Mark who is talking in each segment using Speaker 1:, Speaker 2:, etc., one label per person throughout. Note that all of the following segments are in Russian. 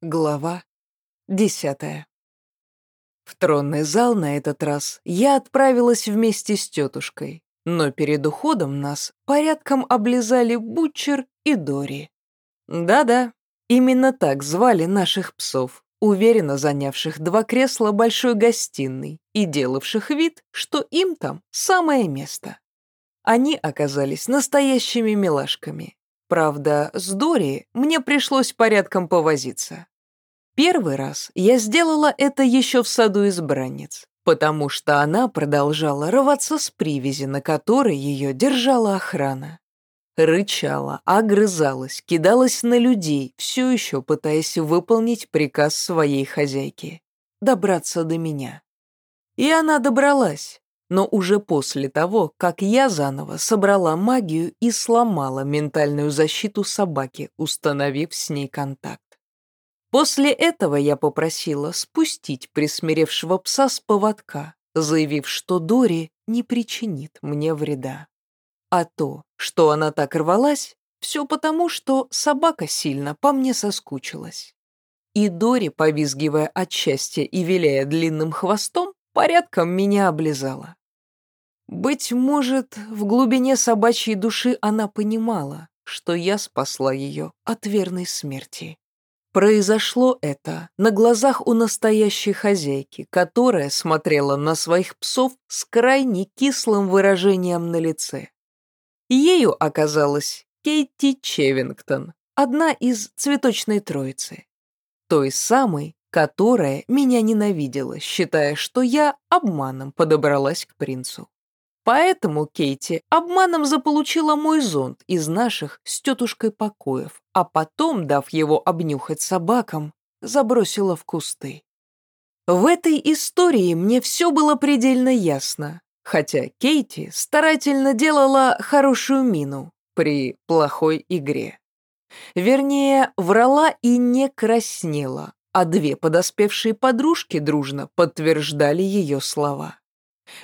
Speaker 1: Глава десятая. В тронный зал на этот раз я отправилась вместе с тетушкой, но перед уходом нас порядком облизали Бутчер и Дори. Да-да, именно так звали наших псов, уверенно занявших два кресла большой гостиной и делавших вид, что им там самое место. Они оказались настоящими милашками, Правда, с Дори мне пришлось порядком повозиться. Первый раз я сделала это еще в саду избранниц, потому что она продолжала рваться с привязи, на которой ее держала охрана. Рычала, огрызалась, кидалась на людей, все еще пытаясь выполнить приказ своей хозяйки — добраться до меня. И она добралась, но уже после того, как я заново собрала магию и сломала ментальную защиту собаки, установив с ней контакт. После этого я попросила спустить присмиревшего пса с поводка, заявив, что Дори не причинит мне вреда. А то, что она так рвалась, все потому, что собака сильно по мне соскучилась. И Дори, повизгивая от счастья и виляя длинным хвостом, порядком меня облизала. Быть может, в глубине собачьей души она понимала, что я спасла ее от верной смерти. Произошло это на глазах у настоящей хозяйки, которая смотрела на своих псов с крайне кислым выражением на лице. Ею оказалась Кейти Чевингтон, одна из цветочной троицы. Той самой, которая меня ненавидела, считая, что я обманом подобралась к принцу. Поэтому Кейти обманом заполучила мой зонт из наших с тетушкой покоев, а потом, дав его обнюхать собакам, забросила в кусты. В этой истории мне все было предельно ясно, хотя Кейти старательно делала хорошую мину при плохой игре. Вернее, врала и не краснела, а две подоспевшие подружки дружно подтверждали ее слова.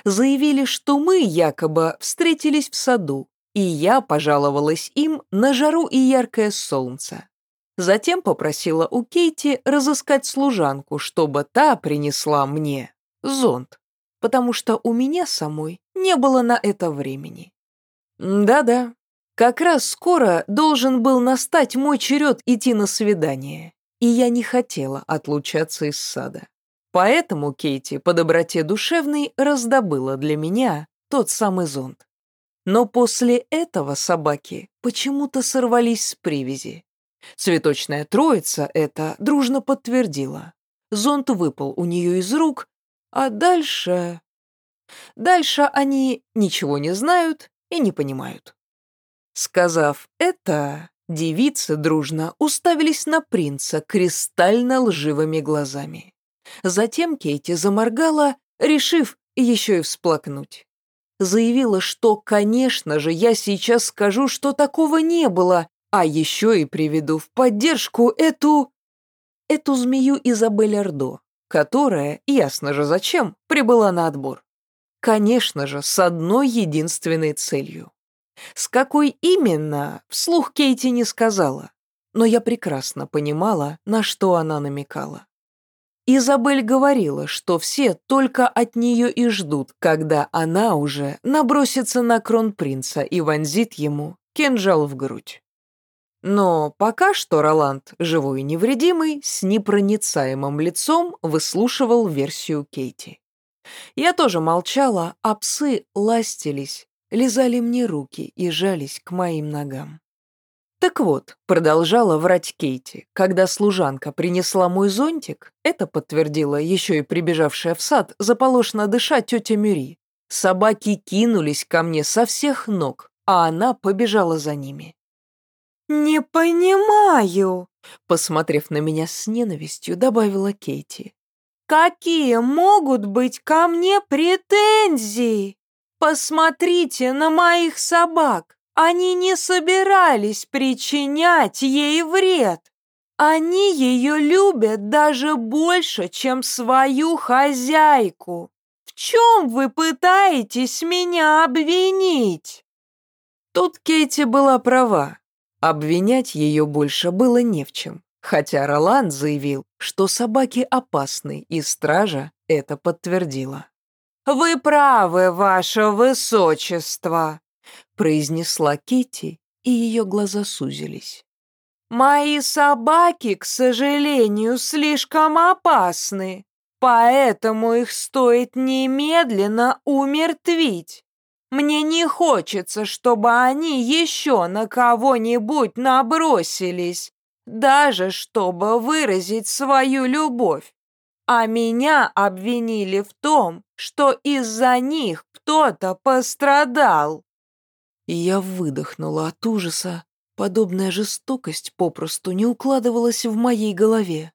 Speaker 1: Заявили, что мы якобы встретились в саду, и я пожаловалась им на жару и яркое солнце. Затем попросила у Кейти разыскать служанку, чтобы та принесла мне зонт, потому что у меня самой не было на это времени. Да-да, как раз скоро должен был настать мой черед идти на свидание, и я не хотела отлучаться из сада. Поэтому Кейти по доброте душевной раздобыла для меня тот самый зонт. Но после этого собаки почему-то сорвались с привязи. Цветочная троица это дружно подтвердила. Зонт выпал у нее из рук, а дальше... Дальше они ничего не знают и не понимают. Сказав это, девицы дружно уставились на принца кристально лживыми глазами. Затем Кейти заморгала, решив еще и всплакнуть. Заявила, что, конечно же, я сейчас скажу, что такого не было, а еще и приведу в поддержку эту... эту змею Изабель Ордо, которая, ясно же зачем, прибыла на отбор. Конечно же, с одной единственной целью. С какой именно, вслух Кейти не сказала, но я прекрасно понимала, на что она намекала. Изабель говорила, что все только от нее и ждут, когда она уже набросится на кронпринца и вонзит ему кинжал в грудь. Но пока что Роланд, живой и невредимый, с непроницаемым лицом выслушивал версию Кейти. Я тоже молчала, а псы ластились, лизали мне руки и жались к моим ногам. Так вот, продолжала врать Кейти, когда служанка принесла мой зонтик, это подтвердила еще и прибежавшая в сад, заполошно дыша тетя Мюри. Собаки кинулись ко мне со всех ног, а она побежала за ними. «Не понимаю», — посмотрев на меня с ненавистью, добавила Кейти. «Какие могут быть ко мне претензии? Посмотрите на моих собак. Они не собирались причинять ей вред. Они ее любят даже больше, чем свою хозяйку. В чем вы пытаетесь меня обвинить? Тут Кейти была права. Обвинять ее больше было не в чем. Хотя Роланд заявил, что собаки опасны, и стража это подтвердила. «Вы правы, ваше высочество», — произнесла Кити, и ее глаза сузились. «Мои собаки, к сожалению, слишком опасны, поэтому их стоит немедленно умертвить. Мне не хочется, чтобы они еще на кого-нибудь набросились, даже чтобы выразить свою любовь. А меня обвинили в том, что из-за них кто-то пострадал. И я выдохнула от ужаса. Подобная жестокость попросту не укладывалась в моей голове.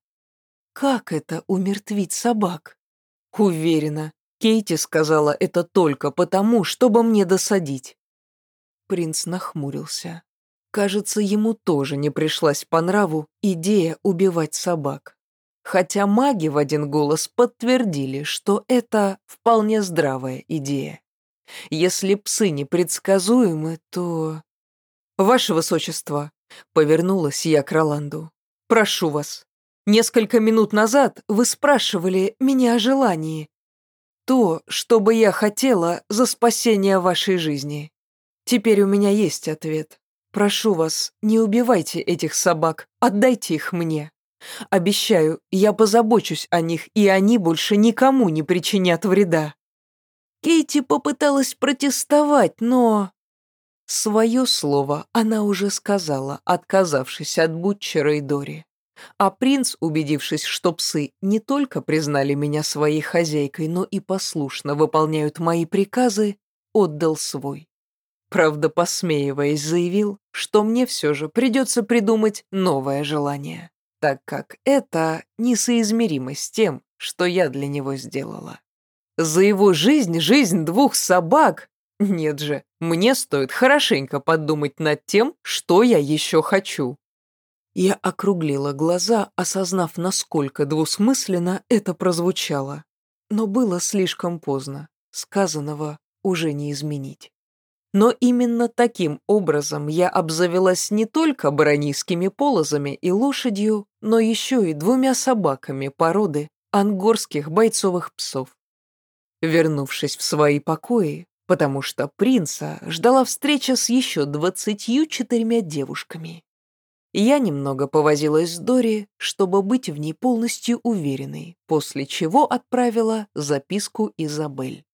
Speaker 1: Как это умертвить собак? Уверена, Кейти сказала это только потому, чтобы мне досадить. Принц нахмурился. Кажется, ему тоже не пришлась по нраву идея убивать собак. Хотя маги в один голос подтвердили, что это вполне здравая идея. Если псы непредсказуемы, то... «Ваше высочество», — повернулась я к Роланду, — «прошу вас. Несколько минут назад вы спрашивали меня о желании. То, что бы я хотела за спасение вашей жизни. Теперь у меня есть ответ. Прошу вас, не убивайте этих собак, отдайте их мне. Обещаю, я позабочусь о них, и они больше никому не причинят вреда». Кейти попыталась протестовать, но... Свое слово она уже сказала, отказавшись от Бутчера и Дори. А принц, убедившись, что псы не только признали меня своей хозяйкой, но и послушно выполняют мои приказы, отдал свой. Правда, посмеиваясь, заявил, что мне все же придется придумать новое желание, так как это несоизмеримо с тем, что я для него сделала. За его жизнь, жизнь двух собак? Нет же, мне стоит хорошенько подумать над тем, что я еще хочу. Я округлила глаза, осознав, насколько двусмысленно это прозвучало. Но было слишком поздно. Сказанного уже не изменить. Но именно таким образом я обзавелась не только баронийскими полозами и лошадью, но еще и двумя собаками породы ангорских бойцовых псов. Вернувшись в свои покои, потому что принца ждала встреча с еще двадцатью четырьмя девушками. Я немного повозилась с Дори, чтобы быть в ней полностью уверенной, после чего отправила записку Изабель.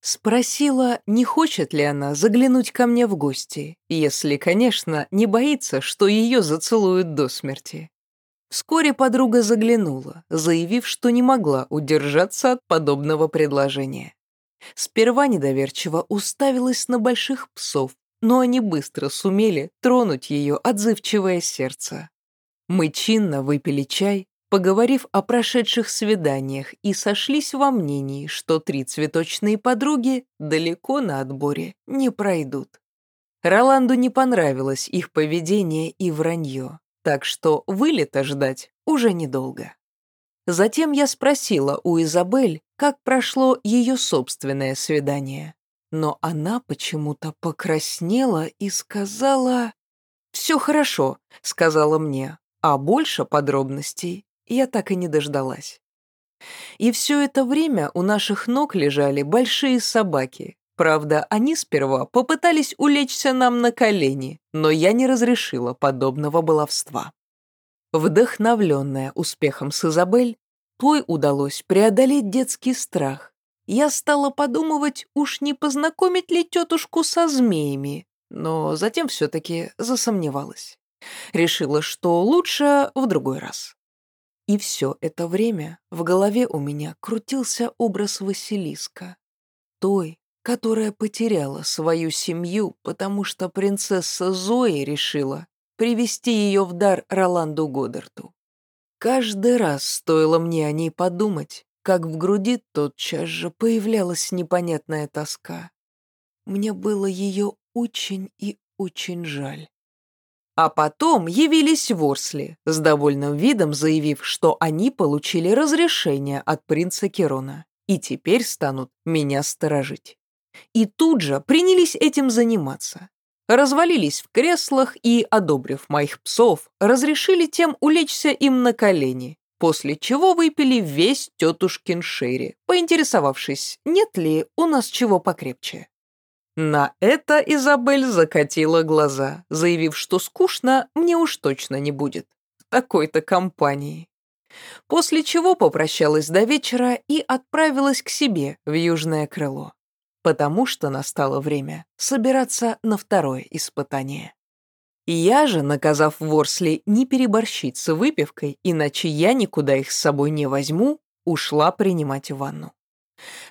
Speaker 1: Спросила, не хочет ли она заглянуть ко мне в гости, если, конечно, не боится, что ее зацелуют до смерти. Вскоре подруга заглянула, заявив, что не могла удержаться от подобного предложения. Сперва недоверчиво уставилась на больших псов, но они быстро сумели тронуть ее отзывчивое сердце. Мы чинно выпили чай, поговорив о прошедших свиданиях, и сошлись во мнении, что три цветочные подруги далеко на отборе не пройдут. Роланду не понравилось их поведение и вранье, так что вылета ждать уже недолго. Затем я спросила у Изабель, как прошло ее собственное свидание, но она почему-то покраснела и сказала... «Все хорошо», — сказала мне, а больше подробностей я так и не дождалась. И все это время у наших ног лежали большие собаки. Правда, они сперва попытались улечься нам на колени, но я не разрешила подобного баловства. Вдохновленная успехом с Изабель, той удалось преодолеть детский страх. Я стала подумывать, уж не познакомить ли тетушку со змеями, но затем все-таки засомневалась. Решила, что лучше в другой раз. И все это время в голове у меня крутился образ Василиска, той, которая потеряла свою семью, потому что принцесса Зои решила привести ее в дар Роланду Годдарту. Каждый раз стоило мне о ней подумать, как в груди тотчас же появлялась непонятная тоска. Мне было ее очень и очень жаль. А потом явились Ворсли, с довольным видом заявив, что они получили разрешение от принца Керона и теперь станут меня сторожить. И тут же принялись этим заниматься. развалились в креслах и, одобрив моих псов, разрешили тем улечься им на колени, после чего выпили весь тетушкин шерри, поинтересовавшись, нет ли у нас чего покрепче. На это Изабель закатила глаза, заявив, что скучно мне уж точно не будет в такой-то компании. После чего попрощалась до вечера и отправилась к себе в южное крыло, потому что настало время собираться на второе испытание. Я же, наказав Ворсли не переборщить с выпивкой, иначе я никуда их с собой не возьму, ушла принимать ванну.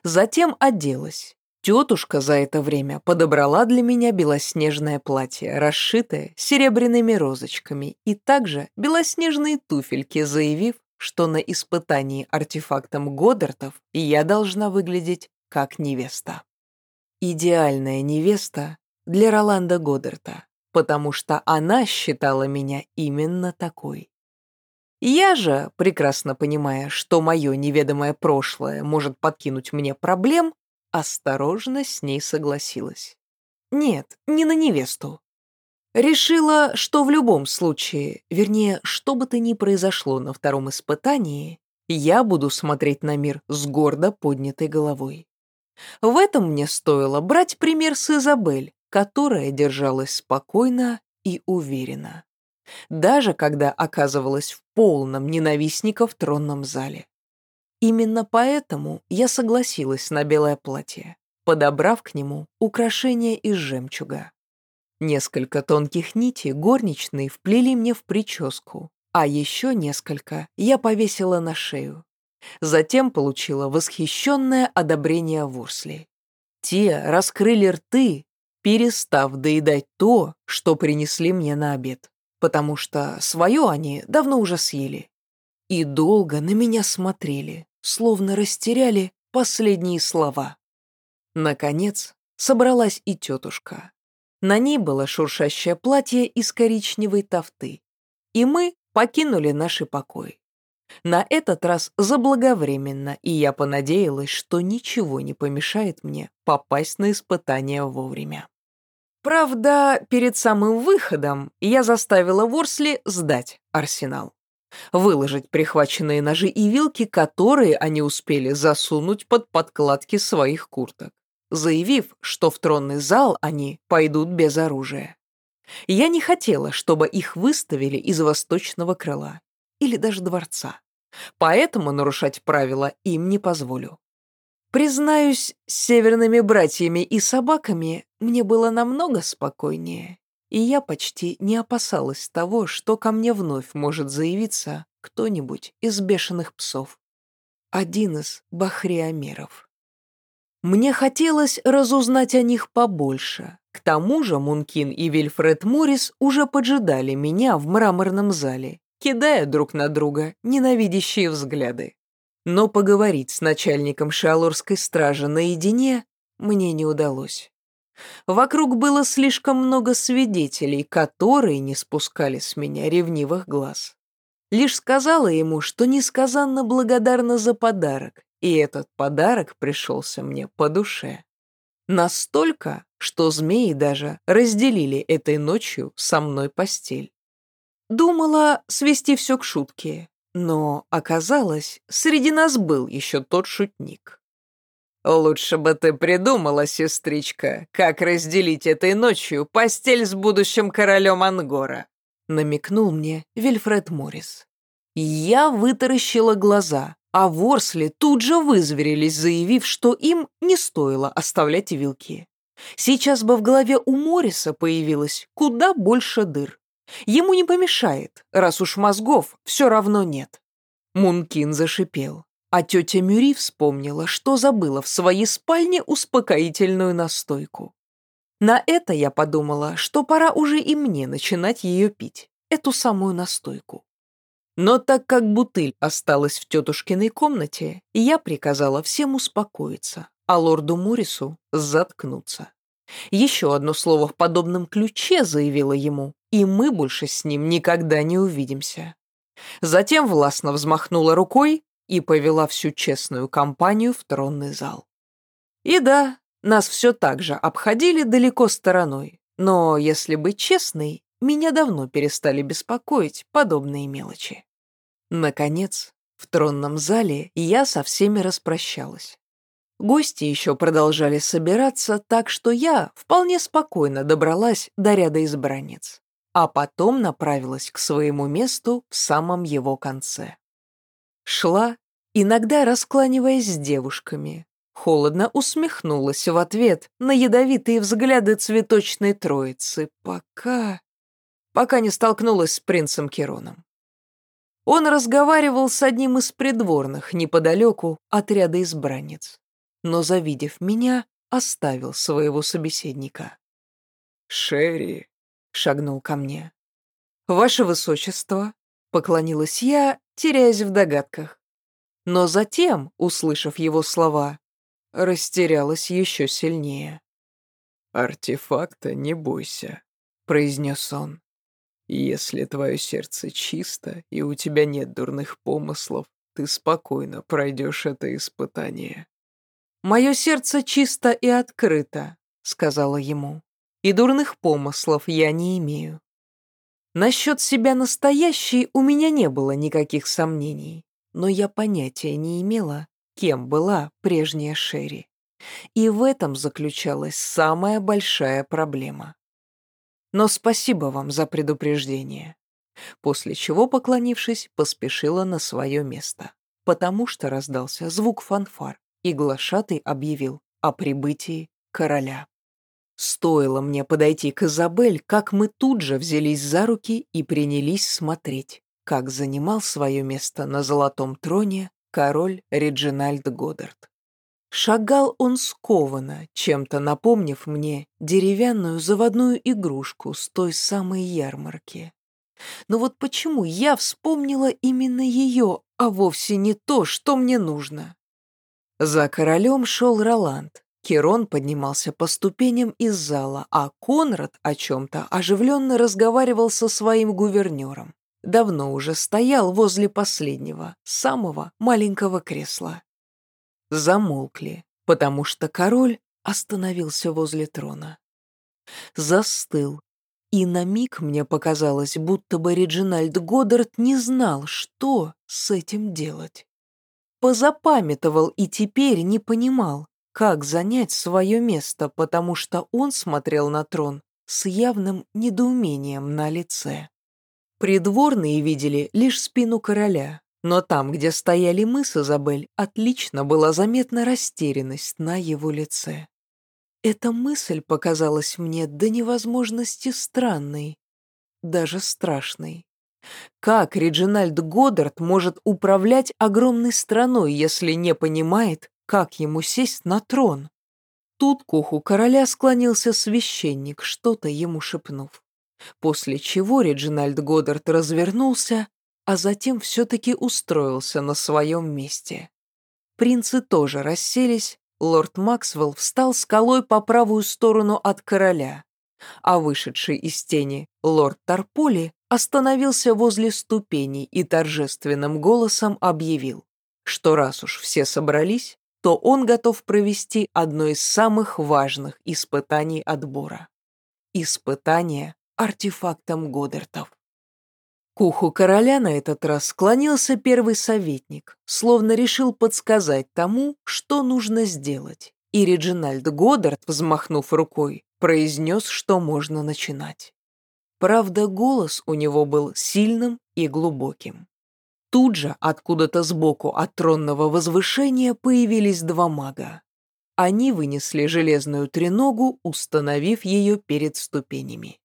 Speaker 1: Затем оделась. Тетушка за это время подобрала для меня белоснежное платье, расшитое серебряными розочками, и также белоснежные туфельки, заявив, что на испытании артефактом Годдартов я должна выглядеть как невеста. Идеальная невеста для Роланда Годдарта потому что она считала меня именно такой. Я же, прекрасно понимая, что мое неведомое прошлое может подкинуть мне проблем, осторожно с ней согласилась. Нет, не на невесту. Решила, что в любом случае, вернее, что бы то ни произошло на втором испытании, я буду смотреть на мир с гордо поднятой головой. В этом мне стоило брать пример с Изабель, которая держалась спокойно и уверенно, даже когда оказывалась в полном ненавистника в тронном зале. Именно поэтому я согласилась на белое платье, подобрав к нему украшения из жемчуга. Несколько тонких нитей горничные вплели мне в прическу, а еще несколько я повесила на шею. Затем получила восхищенное одобрение Ворсли. Те раскрыли рты перестав доедать то, что принесли мне на обед, потому что свое они давно уже съели. И долго на меня смотрели, словно растеряли последние слова. Наконец, собралась и тетушка. На ней было шуршащее платье из коричневой тофты. И мы покинули наши покои. На этот раз заблаговременно, и я понадеялась, что ничего не помешает мне попасть на испытание вовремя. Правда, перед самым выходом я заставила Ворсли сдать арсенал. Выложить прихваченные ножи и вилки, которые они успели засунуть под подкладки своих курток, заявив, что в тронный зал они пойдут без оружия. Я не хотела, чтобы их выставили из восточного крыла или даже дворца, поэтому нарушать правила им не позволю. Признаюсь, с северными братьями и собаками мне было намного спокойнее, и я почти не опасалась того, что ко мне вновь может заявиться кто-нибудь из бешеных псов. Один из бахриомеров. Мне хотелось разузнать о них побольше. К тому же Мункин и Вильфред Моррис уже поджидали меня в мраморном зале, кидая друг на друга ненавидящие взгляды. Но поговорить с начальником шалурской стражи наедине мне не удалось. Вокруг было слишком много свидетелей, которые не спускали с меня ревнивых глаз. Лишь сказала ему, что несказанно благодарна за подарок, и этот подарок пришелся мне по душе. Настолько, что змеи даже разделили этой ночью со мной постель. Думала свести все к шутке, но оказалось, среди нас был еще тот шутник. «Лучше бы ты придумала, сестричка, как разделить этой ночью постель с будущим королем Ангора», намекнул мне Вильфред Моррис. Я вытаращила глаза, а ворсли тут же вызверились, заявив, что им не стоило оставлять вилки. Сейчас бы в голове у Морриса появилось куда больше дыр. Ему не помешает, раз уж мозгов все равно нет. Мункин зашипел, а тетя Мюри вспомнила, что забыла в своей спальне успокоительную настойку. На это я подумала, что пора уже и мне начинать ее пить, эту самую настойку. Но так как бутыль осталась в тетушкиной комнате, я приказала всем успокоиться, а лорду Морису заткнуться. Еще одно слово в подобном ключе заявила ему, и мы больше с ним никогда не увидимся. Затем властно взмахнула рукой и повела всю честную компанию в тронный зал. И да, нас все так же обходили далеко стороной, Но, если быть честной, меня давно перестали беспокоить подобные мелочи. Наконец, в тронном зале я со всеми распрощалась. Гости еще продолжали собираться, так что я вполне спокойно добралась до ряда избранниц, а потом направилась к своему месту в самом его конце. Шла, иногда раскланиваясь с девушками, холодно усмехнулась в ответ на ядовитые взгляды цветочной троицы, пока... пока не столкнулась с принцем Кероном. Он разговаривал с одним из придворных неподалеку от ряда избранниц но, завидев меня, оставил своего собеседника.
Speaker 2: «Шерри», — шагнул ко мне.
Speaker 1: «Ваше высочество», — поклонилась я, теряясь в догадках. Но затем, услышав его слова, растерялась еще сильнее.
Speaker 2: «Артефакта не бойся», — произнес он. «Если твое сердце чисто и у тебя нет дурных помыслов, ты спокойно пройдешь это испытание».
Speaker 1: «Мое сердце чисто и открыто», — сказала ему, «и дурных помыслов я не имею». Насчет себя настоящей у меня не было никаких сомнений, но я понятия не имела, кем была прежняя Шерри. И в этом заключалась самая большая проблема. Но спасибо вам за предупреждение. После чего, поклонившись, поспешила на свое место, потому что раздался звук фанфар, и глашатый объявил о прибытии короля. Стоило мне подойти к Изабель, как мы тут же взялись за руки и принялись смотреть, как занимал свое место на золотом троне король Реджинальд Годдард. Шагал он скованно, чем-то напомнив мне деревянную заводную игрушку с той самой ярмарки. Но вот почему я вспомнила именно ее, а вовсе не то, что мне нужно? За королем шел Роланд. Керон поднимался по ступеням из зала, а Конрад о чем-то оживленно разговаривал со своим гувернером. Давно уже стоял возле последнего, самого маленького кресла. Замолкли, потому что король остановился возле трона. Застыл, и на миг мне показалось, будто бы Реджинальд Годдард не знал, что с этим делать позапамятовал и теперь не понимал, как занять свое место, потому что он смотрел на трон с явным недоумением на лице. Придворные видели лишь спину короля, но там, где стояли мы с Изабель, отлично была заметна растерянность на его лице. Эта мысль показалась мне до невозможности странной, даже страшной. Как Реджинальд Годдард может управлять огромной страной, если не понимает, как ему сесть на трон? Тут к уху короля склонился священник, что-то ему шепнув. После чего Реджинальд Годдард развернулся, а затем все-таки устроился на своем месте. Принцы тоже расселись, лорд Максвелл встал скалой по правую сторону от короля, а вышедший из тени лорд Тарполи остановился возле ступеней и торжественным голосом объявил, что раз уж все собрались, то он готов провести одно из самых важных испытаний отбора. Испытание артефактом Годертов. К уху короля на этот раз склонился первый советник, словно решил подсказать тому, что нужно сделать, и Реджинальд Годдард, взмахнув рукой, произнес, что можно начинать. Правда, голос у него был сильным и глубоким. Тут же, откуда-то сбоку от тронного возвышения, появились два мага. Они вынесли железную треногу, установив ее перед ступенями.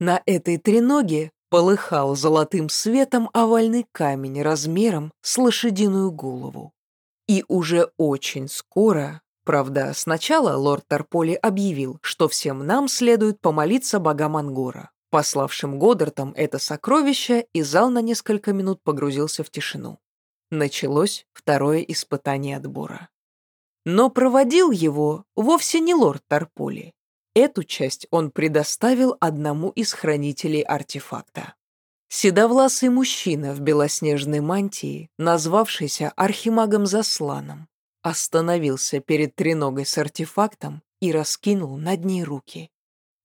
Speaker 1: На этой треноге полыхал золотым светом овальный камень размером с лошадиную голову. И уже очень скоро, правда, сначала лорд Тарполи объявил, что всем нам следует помолиться богам Ангора, пославшим Годдартом это сокровище, и зал на несколько минут погрузился в тишину. Началось второе испытание отбора. Но проводил его вовсе не лорд Тарполи. Эту часть он предоставил одному из хранителей артефакта. Седовласый мужчина в белоснежной мантии, назвавшийся архимагом Засланом, остановился перед треногой с артефактом и раскинул над ней руки.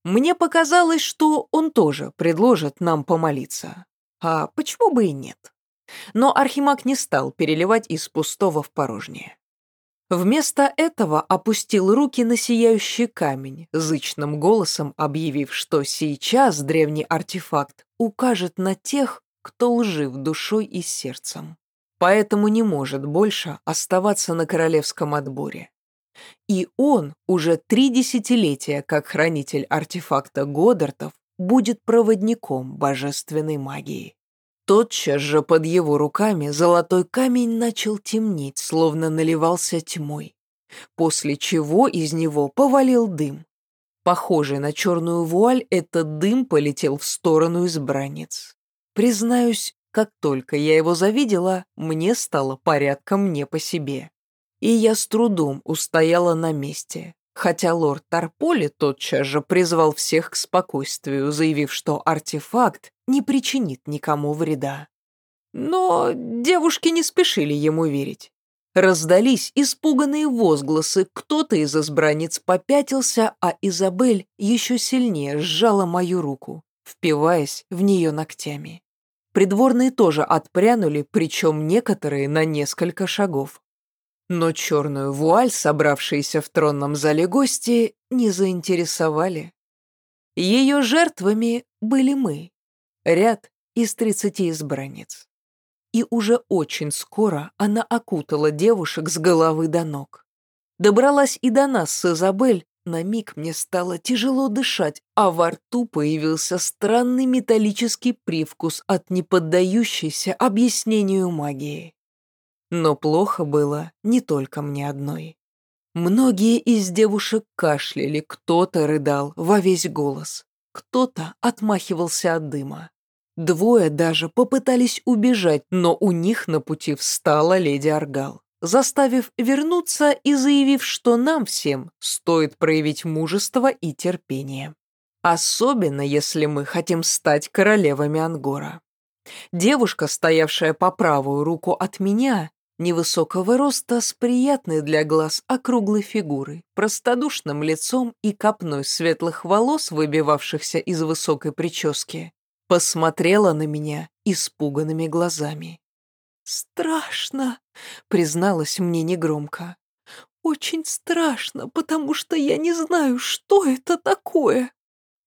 Speaker 1: Мне показалось, что он тоже предложит нам помолиться. А почему бы и нет? Но Архимаг не стал переливать из пустого в порожнее. Вместо этого опустил руки на сияющий камень, зычным голосом объявив, что сейчас древний артефакт укажет на тех, кто лжив душой и сердцем. Поэтому не может больше оставаться на королевском отборе. И он уже три десятилетия, как хранитель артефакта Годдартов, будет проводником божественной магии. Тотчас же под его руками золотой камень начал темнеть, словно наливался тьмой, после чего из него повалил дым. Похожий на черную вуаль, этот дым полетел в сторону избранниц. Признаюсь, как только я его завидела, мне стало порядком не по себе. И я с трудом устояла на месте, хотя лорд Тарполи тотчас же призвал всех к спокойствию, заявив, что артефакт не причинит никому вреда. Но девушки не спешили ему верить. Раздались испуганные возгласы, кто-то из избранниц попятился, а Изабель еще сильнее сжала мою руку, впиваясь в нее ногтями. Придворные тоже отпрянули, причем некоторые на несколько шагов. Но черную вуаль, собравшиеся в тронном зале гости, не заинтересовали. Ее жертвами были мы, ряд из тридцати избранниц. И уже очень скоро она окутала девушек с головы до ног. Добралась и до нас с Изабель, на миг мне стало тяжело дышать, а во рту появился странный металлический привкус от неподдающейся объяснению магии. Но плохо было не только мне одной. Многие из девушек кашляли, кто-то рыдал во весь голос, кто-то отмахивался от дыма. Двое даже попытались убежать, но у них на пути встала леди Аргал, заставив вернуться и заявив, что нам всем стоит проявить мужество и терпение. Особенно, если мы хотим стать королевами Ангора. Девушка, стоявшая по правую руку от меня, невысокого роста с приятной для глаз округлой фигурой, простодушным лицом и копной светлых волос, выбивавшихся из высокой прически, посмотрела на меня испуганными глазами. «Страшно», — призналась мне негромко. «Очень страшно, потому что я не знаю, что это такое».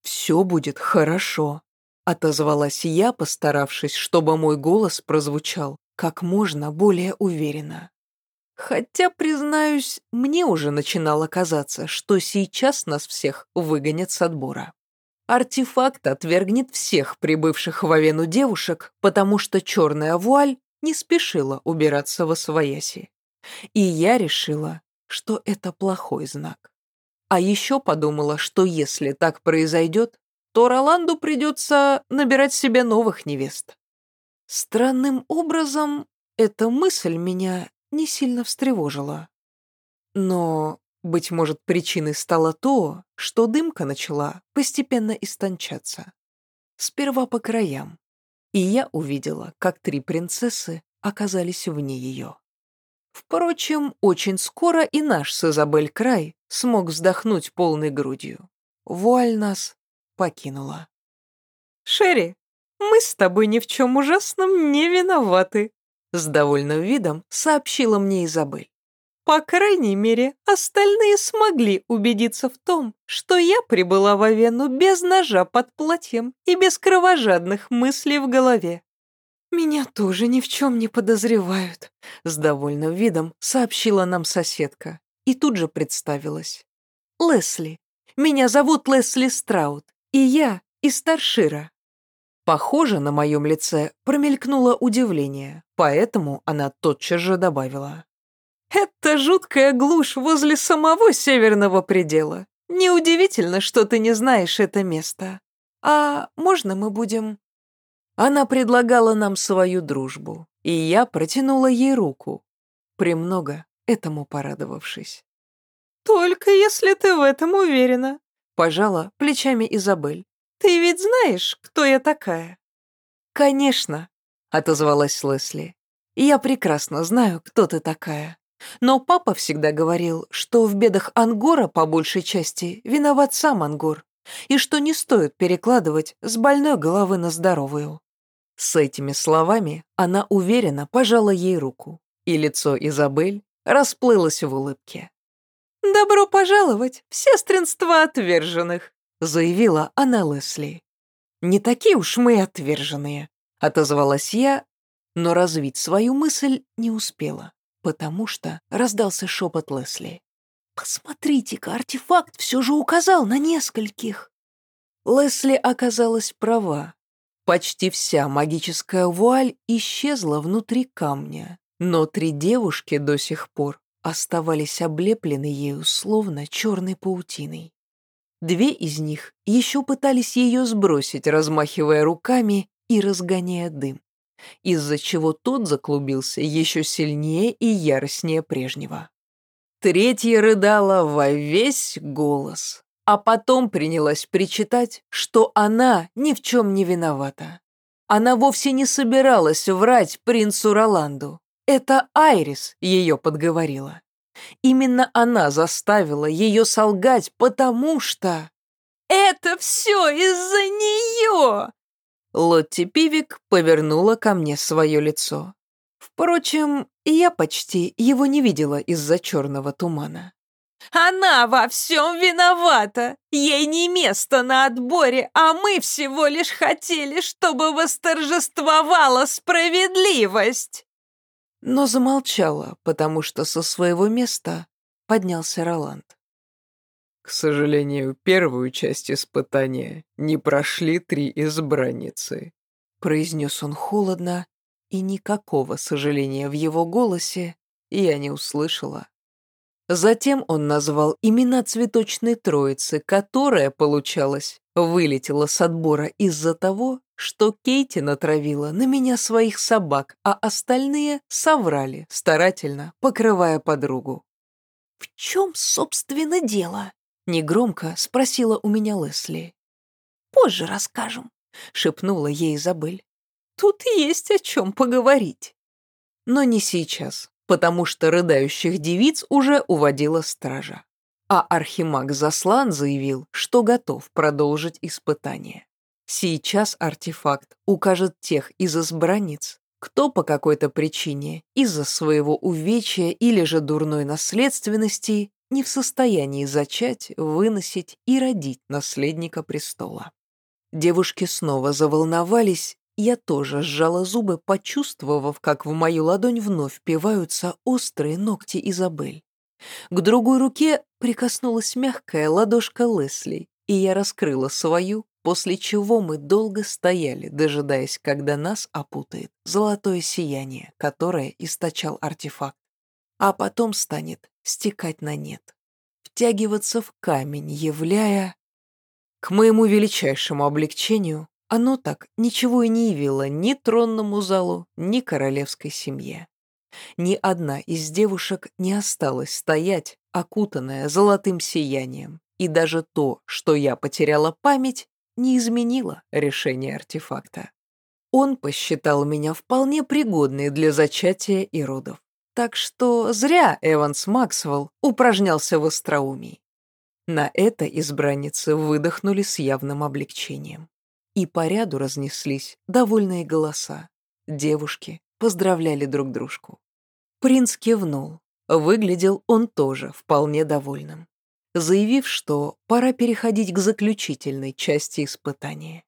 Speaker 1: «Все будет хорошо», — отозвалась я, постаравшись, чтобы мой голос прозвучал как можно более уверенно. Хотя, признаюсь, мне уже начинало казаться, что сейчас нас всех выгонят с отбора. Артефакт отвергнет всех прибывших в Авену девушек, потому что черная вуаль не спешила убираться во свояси. И я решила, что это плохой знак. А еще подумала, что если так произойдет, то Роланду придется набирать себе новых невест. Странным образом эта мысль меня не сильно встревожила. Но быть может, причиной стало то, что дымка начала постепенно истончаться. Сперва по краям, и я увидела, как три принцессы оказались вне ее. Впрочем, очень скоро и наш с Изабель край смог вздохнуть полной грудью. Вуаль нас покинула. «Шерри, мы с тобой ни в чем ужасном не виноваты», с довольным видом сообщила мне Изабель. По крайней мере, остальные смогли убедиться в том, что я прибыла в Авену без ножа под платьем и без кровожадных мыслей в голове. «Меня тоже ни в чем не подозревают», — с довольным видом сообщила нам соседка и тут же представилась. «Лесли. Меня зовут Лесли Страут, и я из Старшира». Похоже, на моем лице промелькнуло удивление, поэтому она тотчас же добавила. Это жуткая глушь возле самого северного предела. Неудивительно, что ты не знаешь это место. А можно мы будем...» Она предлагала нам свою дружбу, и я протянула ей руку, премного этому порадовавшись. «Только если ты в этом уверена», — пожала плечами Изабель. «Ты ведь знаешь, кто я такая?» «Конечно», — отозвалась Лесли. «Я прекрасно знаю, кто ты такая. Но папа всегда говорил, что в бедах Ангора по большей части виноват сам Ангор, и что не стоит перекладывать с больной головы на здоровую. С этими словами она уверенно пожала ей руку, и лицо Изабель расплылось в улыбке. «Добро пожаловать в сестринство отверженных», заявила она Лесли. «Не такие уж мы отверженные», отозвалась я, но развить свою мысль не успела, потому что раздался шепот Лесли. «Посмотрите-ка, артефакт все же указал на нескольких». Лесли оказалась права. Почти вся магическая вуаль исчезла внутри камня, но три девушки до сих пор оставались облеплены ею словно черной паутиной. Две из них еще пытались ее сбросить, размахивая руками и разгоняя дым, из-за чего тот заклубился еще сильнее и яростнее прежнего. Третья рыдала во весь голос, а потом принялась причитать, что она ни в чем не виновата. Она вовсе не собиралась врать принцу Роланду. Это Айрис ее подговорила. Именно она заставила ее солгать, потому что... «Это все из-за нее!» Лотти Пивик повернула ко мне свое лицо. Впрочем, я почти его не видела из-за черного тумана. «Она во всем виновата! Ей не место на отборе, а мы всего лишь хотели, чтобы восторжествовала справедливость!» Но замолчала, потому что со своего места поднялся Роланд.
Speaker 2: К сожалению, первую часть испытания не прошли три избранницы,
Speaker 1: произнес он холодно, и никакого сожаления в его голосе я не услышала. Затем он назвал имена цветочной троицы, которая, получалось, вылетела с отбора из-за того, что Кейти натравила на меня своих собак, а остальные соврали, старательно покрывая подругу. «В чем, собственно, дело?» — негромко спросила у меня Лесли. «Позже расскажем», — шепнула ей Изабель. «Тут есть о чем поговорить». Но не сейчас, потому что рыдающих девиц уже уводила стража. А архимаг Заслан заявил, что готов продолжить испытание. Сейчас артефакт укажет тех из избранниц, кто по какой-то причине из-за своего увечья или же дурной наследственности не в состоянии зачать, выносить и родить наследника престола. Девушки снова заволновались, я тоже сжала зубы, почувствовав, как в мою ладонь вновь впиваются острые ногти Изабель. К другой руке прикоснулась мягкая ладошка Лесли, и я раскрыла свою, после чего мы долго стояли, дожидаясь, когда нас опутает золотое сияние, которое источал артефакт, а потом станет стекать на нет, втягиваться в камень, являя... К моему величайшему облегчению, оно так ничего и не явило ни тронному залу, ни королевской семье. Ни одна из девушек не осталась стоять, окутанная золотым сиянием, и даже то, что я потеряла память, не изменило решение артефакта. Он посчитал меня вполне пригодной для зачатия и родов. Так что зря Эванс Максвелл упражнялся в остроумии. На это избранницы выдохнули с явным облегчением. И по ряду разнеслись довольные голоса. Девушки поздравляли друг дружку. Принц кивнул. Выглядел он тоже вполне довольным заявив, что пора переходить к заключительной части испытания.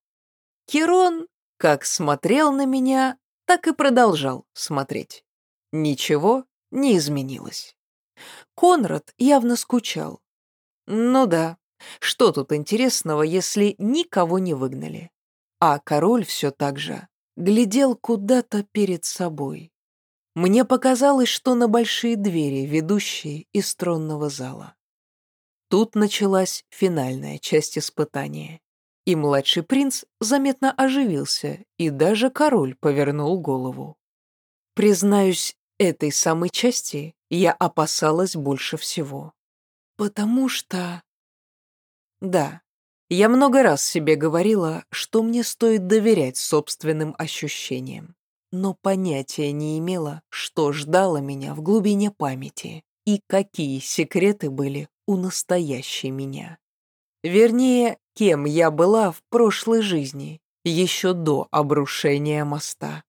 Speaker 1: Кирон как смотрел на меня, так и продолжал смотреть. Ничего не изменилось. Конрад явно скучал. Ну да, что тут интересного, если никого не выгнали? А король все так же глядел куда-то перед собой. Мне показалось, что на большие двери, ведущие из тронного зала. Тут началась финальная часть испытания. И младший принц заметно оживился, и даже король повернул голову. Признаюсь, этой самой части я опасалась больше всего. Потому что... Да, я много раз себе говорила, что мне стоит доверять собственным ощущениям, но понятия не имела, что ждало меня в глубине памяти и какие секреты были у настоящей меня. Вернее, кем я была в прошлой жизни, еще до обрушения моста.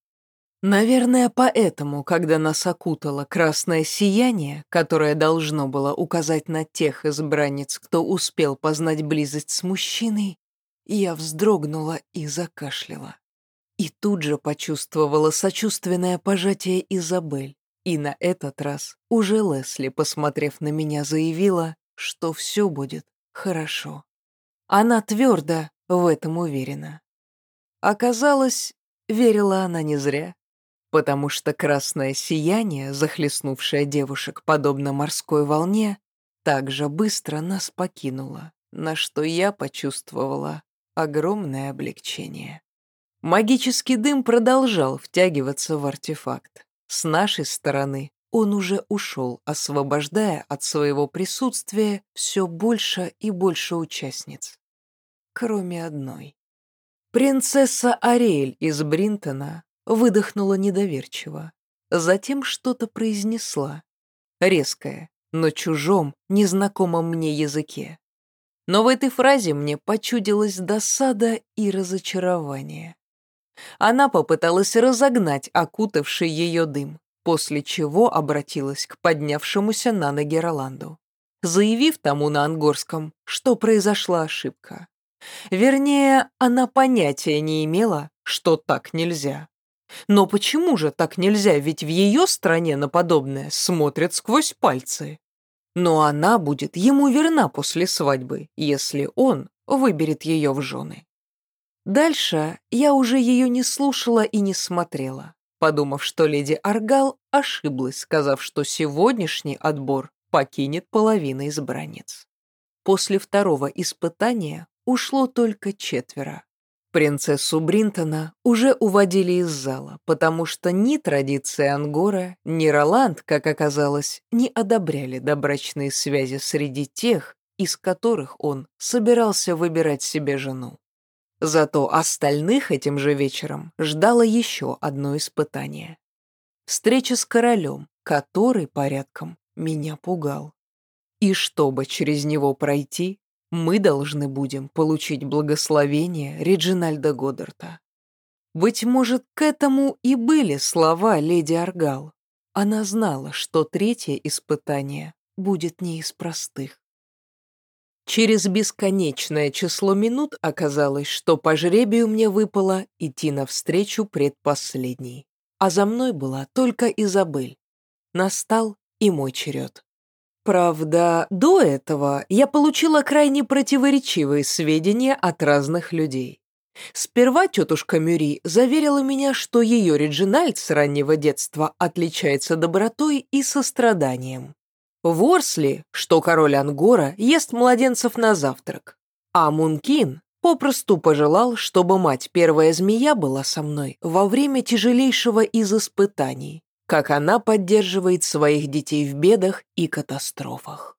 Speaker 1: Наверное, поэтому, когда нас окутало красное сияние, которое должно было указать на тех избранниц, кто успел познать близость с мужчиной, я вздрогнула и закашляла. И тут же почувствовала сочувственное пожатие Изабель. И на этот раз уже Лесли, посмотрев на меня, заявила, что все будет хорошо. Она твердо в этом уверена. Оказалось, верила она не зря, потому что красное сияние, захлестнувшее девушек подобно морской волне, так же быстро нас покинуло, на что я почувствовала огромное облегчение. Магический дым продолжал втягиваться в артефакт. С нашей стороны он уже ушел, освобождая от своего присутствия все больше и больше участниц. Кроме одной. Принцесса Ариэль из Бринтона выдохнула недоверчиво. Затем что-то произнесла. Резкое, но чужом, незнакомом мне языке. Но в этой фразе мне почудилась досада и разочарование. Она попыталась разогнать окутавший ее дым, после чего обратилась к поднявшемуся на ноги Роланду, заявив тому на ангорском, что произошла ошибка. Вернее, она понятия не имела, что так нельзя. Но почему же так нельзя, ведь в ее стране на подобное смотрят сквозь пальцы? Но она будет ему верна после свадьбы, если он выберет ее в жены. Дальше я уже ее не слушала и не смотрела, подумав, что леди Аргал ошиблась, сказав, что сегодняшний отбор покинет половина избранниц. После второго испытания ушло только четверо. Принцессу Бринтона уже уводили из зала, потому что ни традиции Ангора, ни Роланд, как оказалось, не одобряли добрачные связи среди тех, из которых он собирался выбирать себе жену. Зато остальных этим же вечером ждало еще одно испытание. Встреча с королем, который порядком меня пугал. И чтобы через него пройти, мы должны будем получить благословение Реджинальда Годдарта. Быть может, к этому и были слова леди Аргал. Она знала, что третье испытание будет не из простых. Через бесконечное число минут оказалось, что по жребию мне выпало идти навстречу предпоследней, а за мной была только Изабель. Настал и мой черед. Правда, до этого я получила крайне противоречивые сведения от разных людей. Сперва тетушка Мюри заверила меня, что ее Реджинальд с раннего детства отличается добротой и состраданием. Ворсли, что король Ангора, ест младенцев на завтрак. А Мункин попросту пожелал, чтобы мать первая змея была со мной во время тяжелейшего из испытаний, как она поддерживает своих детей в бедах и катастрофах.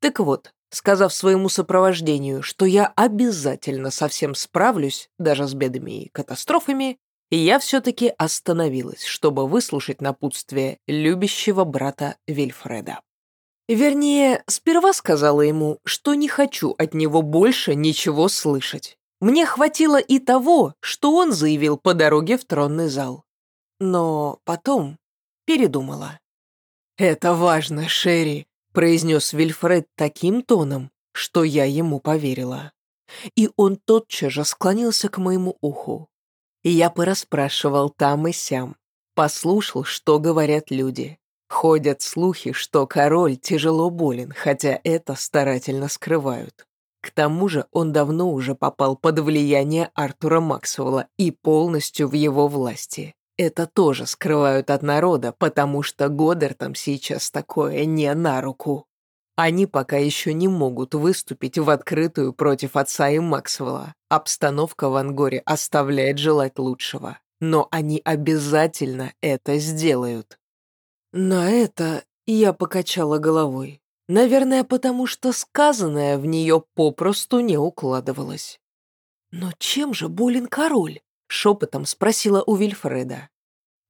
Speaker 1: Так вот, сказав своему сопровождению, что я обязательно совсем справлюсь, даже с бедами и катастрофами, я все-таки остановилась, чтобы выслушать напутствие любящего брата Вильфреда. Вернее, сперва сказала ему, что не хочу от него больше ничего слышать. Мне хватило и того, что он заявил по дороге в тронный зал. Но потом передумала. «Это важно, Шерри», — произнес Вильфред таким тоном, что я ему поверила. И он тотчас же склонился к моему уху. Я порасспрашивал там и сям, послушал, что говорят люди. Ходят слухи, что король тяжело болен, хотя это старательно скрывают. К тому же он давно уже попал под влияние Артура Максвелла и полностью в его власти. Это тоже скрывают от народа, потому что Годдартам сейчас такое не на руку. Они пока еще не могут выступить в открытую против отца и Максвелла. Обстановка в Ангоре оставляет желать лучшего. Но они обязательно это сделают. На это я покачала головой. Наверное, потому что сказанное в нее попросту не укладывалось. «Но чем же болен король?» — шепотом спросила у Вильфреда.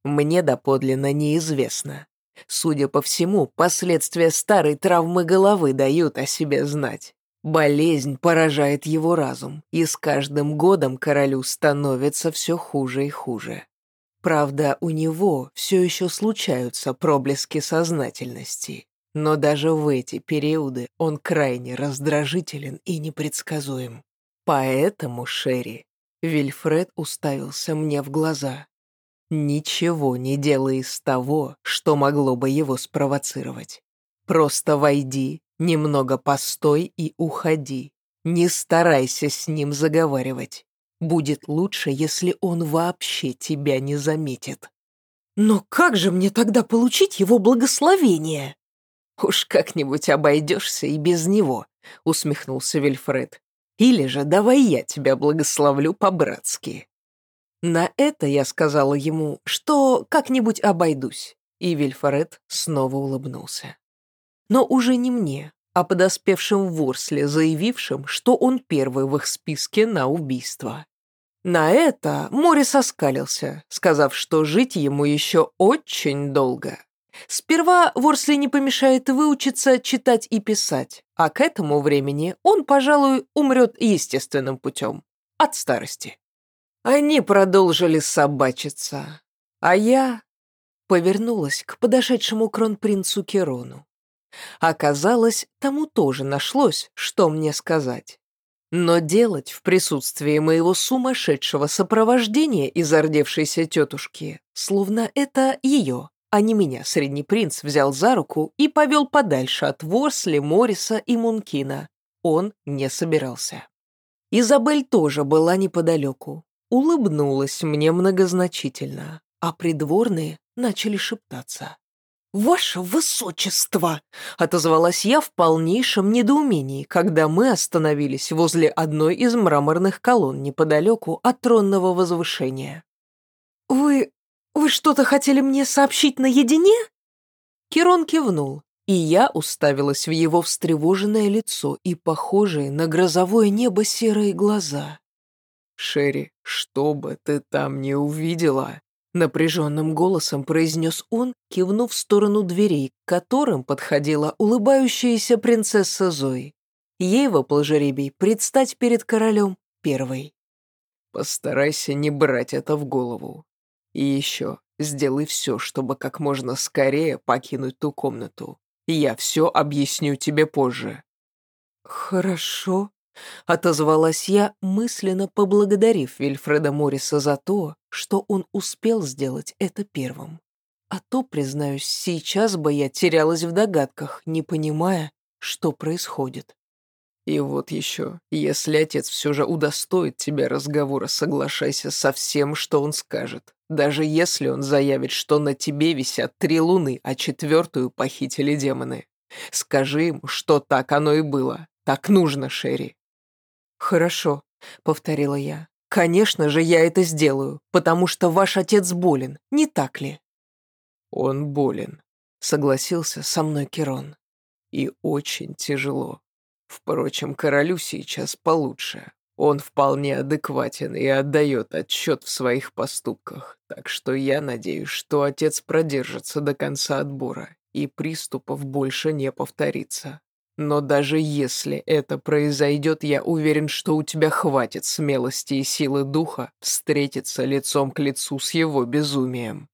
Speaker 1: «Мне доподлинно неизвестно. Судя по всему, последствия старой травмы головы дают о себе знать. Болезнь поражает его разум, и с каждым годом королю становится все хуже и хуже. Правда, у него все еще случаются проблески сознательности, но даже в эти периоды он крайне раздражителен и непредсказуем. Поэтому, Шерри, Вильфред уставился мне в глаза. Ничего не делай из того, что могло бы его спровоцировать. Просто войди, немного постой и уходи. Не старайся с ним заговаривать. Будет лучше, если он вообще тебя не заметит.
Speaker 3: Но как же мне тогда получить его благословение?
Speaker 1: Уж как-нибудь обойдешься и без него, усмехнулся Вильфред. Или же давай я тебя благословлю по-братски. На это я сказала ему, что как-нибудь обойдусь, и Вильфред снова улыбнулся. Но уже не мне, а подоспевшим Ворсле, заявившим, что он первый в их списке на убийство. На это Морис оскалился, сказав, что жить ему еще очень долго. Сперва Ворсли не помешает выучиться читать и писать, а к этому времени он, пожалуй, умрет естественным путем, от старости. Они продолжили собачиться, а я повернулась к подошедшему кронпринцу Керону. Оказалось, тому тоже нашлось, что мне сказать. Но делать в присутствии моего сумасшедшего сопровождения и зардевшейся тетушки, словно это ее, а не меня, средний принц взял за руку и повел подальше от Ворсли, Морриса и Мункина. Он не собирался. Изабель тоже была неподалеку. Улыбнулась мне многозначительно, а придворные начали шептаться.
Speaker 3: «Ваше высочество!»
Speaker 1: — отозвалась я в полнейшем недоумении, когда мы остановились возле одной из мраморных колонн неподалеку от тронного возвышения.
Speaker 3: «Вы... вы что-то хотели мне сообщить наедине?»
Speaker 1: Кирон кивнул, и я уставилась в его встревоженное лицо и похожие на грозовое небо серые глаза.
Speaker 2: «Шерри, что бы ты там не увидела,
Speaker 1: Напряженным голосом произнес он, кивнув в сторону дверей, к которым подходила улыбающаяся принцесса Зои. Ей выпал жеребий предстать перед королем первой.
Speaker 2: «Постарайся не брать это в голову. И еще, сделай все, чтобы как можно скорее покинуть ту комнату. Я все объясню тебе позже».
Speaker 1: «Хорошо», Отозвалась я, мысленно поблагодарив Вильфреда Морриса за то, что он успел сделать это первым. А то, признаюсь, сейчас бы я терялась в догадках, не понимая, что происходит.
Speaker 2: И вот еще, если отец все же удостоит тебя разговора, соглашайся со всем, что он скажет. Даже если он заявит, что на тебе висят три луны, а четвертую похитили демоны. Скажи ему, что так оно и было. Так нужно, Шерри.
Speaker 1: «Хорошо», — повторила я. «Конечно же, я это сделаю, потому что ваш отец болен, не так ли?»
Speaker 2: «Он болен», — согласился со мной Керон. «И очень тяжело. Впрочем, королю сейчас получше. Он вполне адекватен и отдает отчет в своих поступках, так что я надеюсь, что отец продержится до конца отбора, и приступов больше не повторится. Но даже если это произойдет, я уверен, что у тебя хватит смелости и силы духа встретиться лицом к лицу с его безумием.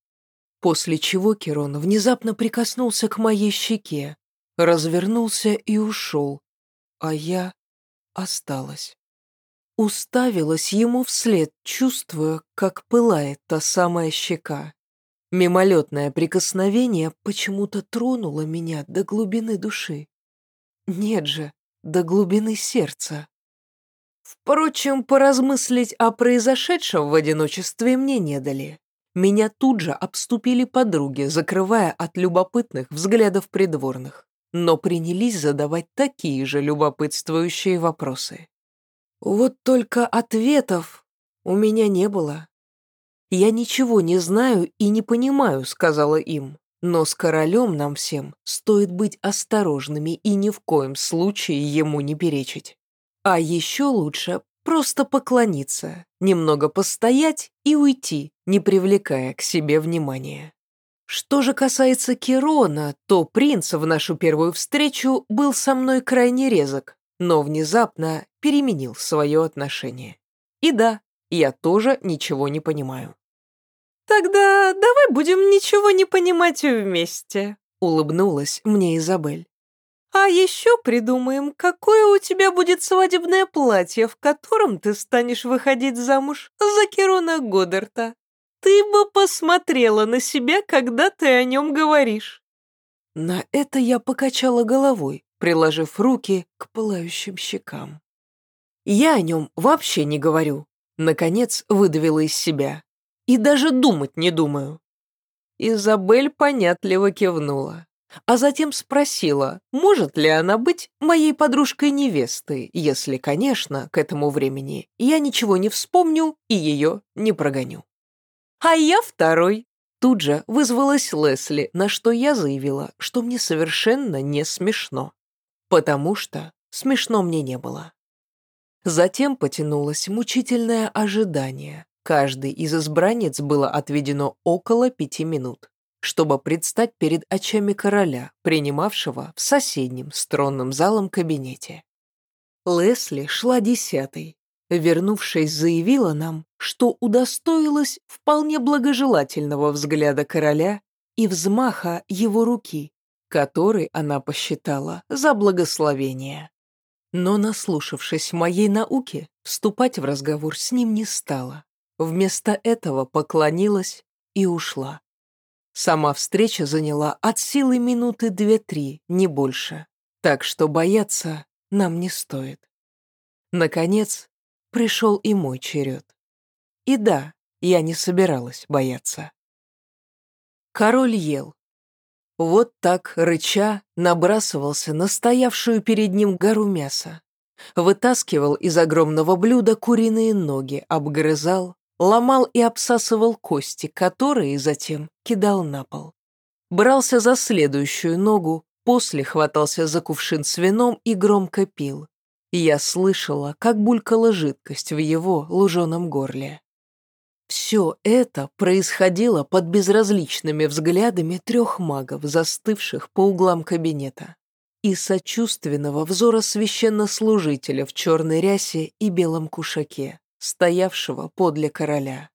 Speaker 1: После чего Керон внезапно прикоснулся к моей щеке, развернулся и ушел, а я осталась. Уставилась ему вслед, чувствуя, как пылает та самая щека. Мимолетное прикосновение почему-то тронуло меня до глубины души. Нет же, до глубины сердца. Впрочем, поразмыслить о произошедшем в одиночестве мне не дали. Меня тут же обступили подруги, закрывая от любопытных взглядов придворных, но принялись задавать такие же любопытствующие вопросы. Вот только ответов у меня не было. «Я ничего не знаю и не понимаю», — сказала им. Но с королем нам всем стоит быть осторожными и ни в коем случае ему не перечить. А еще лучше просто поклониться, немного постоять и уйти, не привлекая к себе внимания. Что же касается Кирона, то принц в нашу первую встречу был со мной крайне резок, но внезапно переменил свое отношение. И да, я тоже ничего не понимаю.
Speaker 3: «Тогда давай будем ничего не понимать вместе», —
Speaker 1: улыбнулась мне Изабель.
Speaker 3: «А еще придумаем, какое у тебя будет свадебное платье, в котором ты станешь выходить замуж за Керона Годдарта. Ты бы посмотрела на себя, когда ты о нем говоришь».
Speaker 1: На это я покачала головой, приложив руки к пылающим щекам. Я о нем вообще не говорю. Наконец выдавила из себя. И даже думать не думаю. Изабель понятливо кивнула, а затем спросила, может ли она быть моей подружкой-невесты, если, конечно, к этому времени я ничего не вспомню и ее не прогоню.
Speaker 3: «А я второй»,
Speaker 1: Тут же вызвалась Лесли, на что я заявила, что мне совершенно не смешно. Потому что смешно мне не было. Затем потянулось мучительное ожидание. Каждый из избранниц было отведено около пяти минут, чтобы предстать перед очами короля, принимавшего в соседнем с тронным залом кабинете. Лесли шла десятой. Вернувшись, заявила нам, что удостоилась вполне благожелательного взгляда короля и взмаха его руки, который она посчитала за благословение. Но, наслушавшись моей науки, вступать в разговор с ним не стала. Вместо этого поклонилась и ушла. Сама встреча заняла от силы минуты две-три, не больше, так что бояться нам не стоит. Наконец, пришел и мой черед. И да, я не собиралась бояться. Король ел. Вот так, рыча, набрасывался на стоявшую перед ним гору мяса. Вытаскивал из огромного блюда куриные ноги, обгрызал, ломал и обсасывал кости, которые затем кидал на пол. Брался за следующую ногу, после хватался за кувшин с вином и громко пил. Я слышала, как булькала жидкость в его луженом горле. Все это происходило под безразличными взглядами трех магов, застывших по углам кабинета, и сочувственного взора священнослужителя в черной рясе и белом кушаке, стоявшего подле короля.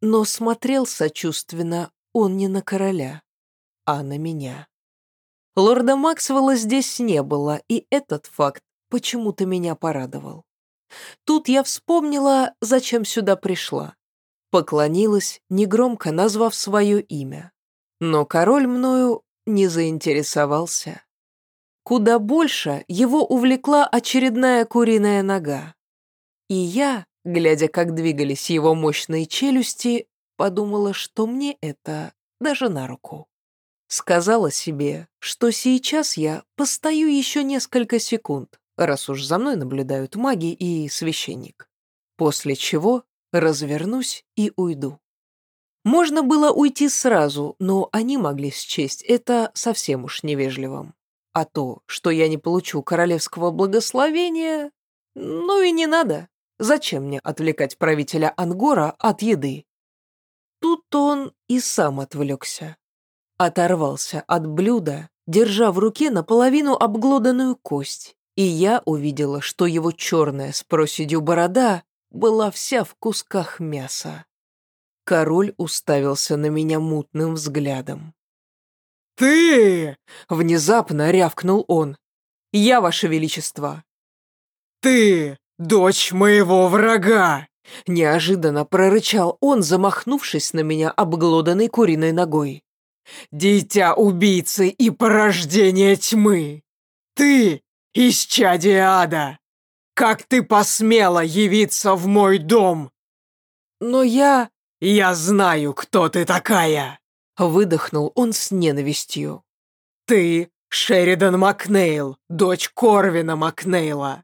Speaker 1: Но смотрел сочувственно он не на короля, а на меня. Лорда Максвелла здесь не было, и этот факт почему-то меня порадовал. Тут я вспомнила, зачем сюда пришла. Поклонилась, негромко назвав свое имя. Но король мною не заинтересовался. Куда больше его увлекла очередная куриная нога. И я, глядя, как двигались его мощные челюсти, подумала, что мне это даже на руку. Сказала себе, что сейчас я постою еще несколько секунд, раз уж за мной наблюдают маги и священник. После чего развернусь и уйду. Можно было уйти сразу, но они могли счесть это совсем уж невежливым. А то, что я не получу королевского благословения, ну и не надо. Зачем мне отвлекать правителя Ангора от еды? Тут он и сам отвлекся. Оторвался от блюда, держа в руке наполовину обглоданную кость, и я увидела, что его черная с проседью борода была вся в кусках мяса. Король уставился на меня мутным взглядом.
Speaker 2: «Ты!»
Speaker 1: — внезапно рявкнул он. «Я, ваше величество!»
Speaker 2: «Ты, дочь моего врага!»
Speaker 1: Неожиданно прорычал он, замахнувшись на меня обглоданной куриной ногой.
Speaker 2: «Дитя убийцы и порождение тьмы! Ты «Исчадие ада! Как ты посмела явиться в мой дом?»
Speaker 1: «Но я...»
Speaker 2: «Я знаю, кто ты такая!»
Speaker 1: Выдохнул он с ненавистью.
Speaker 2: «Ты Шеридан Макнейл, дочь Корвина Макнейла.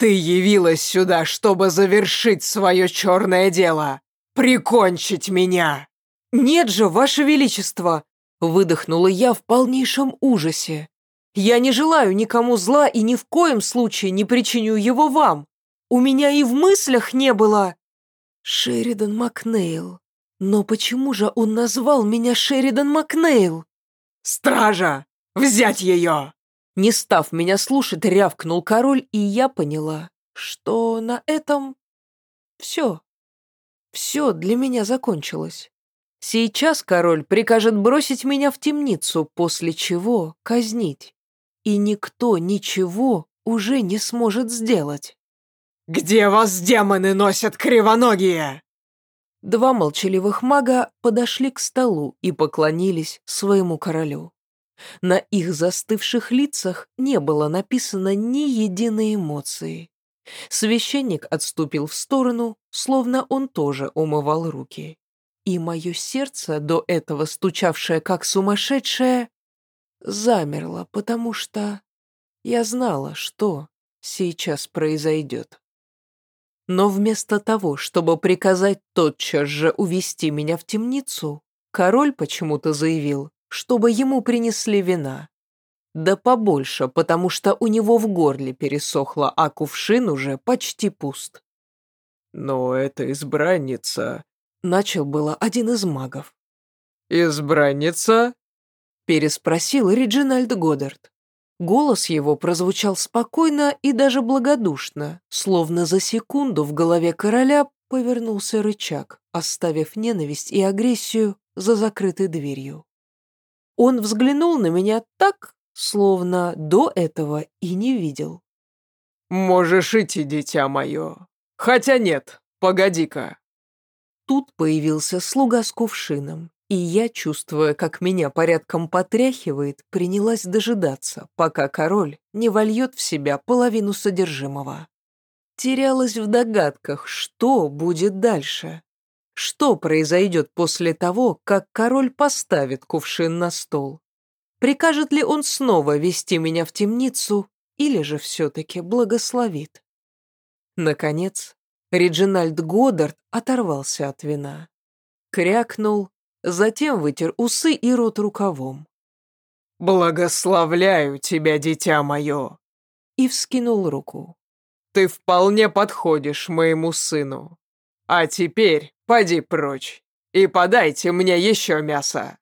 Speaker 2: Ты явилась сюда, чтобы завершить свое черное дело, прикончить меня!»
Speaker 1: «Нет же, ваше величество!» Выдохнула я в полнейшем ужасе. Я не желаю никому зла и ни в коем случае не причиню его вам. У меня и в мыслях не было...» «Шеридан Макнейл. Но почему же он назвал меня Шеридан Макнейл?»
Speaker 2: «Стража! Взять ее!»
Speaker 1: Не став меня слушать, рявкнул король, и я поняла, что на этом все. Все для меня закончилось. Сейчас король прикажет бросить меня в темницу, после чего казнить. И никто ничего уже не сможет сделать.
Speaker 4: «Где вас демоны носят кривоногие?»
Speaker 1: Два молчаливых мага подошли к столу и поклонились своему королю. На их застывших лицах не было написано ни единой эмоции. Священник отступил в сторону, словно он тоже умывал руки. И мое сердце, до этого стучавшее как сумасшедшее, замерло, потому что я знала, что сейчас произойдет. Но вместо того, чтобы приказать тотчас же увести меня в темницу, король почему-то заявил, чтобы ему принесли вина. Да побольше, потому что у него в горле пересохло, а кувшин уже почти пуст.
Speaker 2: «Но это избранница», —
Speaker 1: начал было один из магов.
Speaker 2: «Избранница?»
Speaker 1: — переспросил Реджинальд Годдард. Голос его прозвучал спокойно и даже благодушно, словно за секунду в голове короля повернулся рычаг, оставив ненависть и агрессию за закрытой дверью. Он взглянул на меня так, словно до этого и не видел.
Speaker 2: «Можешь идти, дитя мое. Хотя нет, погоди-ка».
Speaker 1: Тут появился слуга с кувшином, и я, чувствуя, как меня порядком потряхивает, принялась дожидаться, пока король не вольет в себя половину содержимого. Терялась в догадках, что будет дальше. Что произойдет после того, как король поставит кувшин на стол? Прикажет ли он снова вести меня в темницу или же все-таки благословит? Наконец, Реджинальд Годдард оторвался от вина. Крякнул, затем вытер усы и рот рукавом.
Speaker 2: «Благословляю тебя, дитя мое!»
Speaker 1: И вскинул руку.
Speaker 2: «Ты вполне подходишь моему сыну. А теперь поди прочь и подайте мне еще мясо!»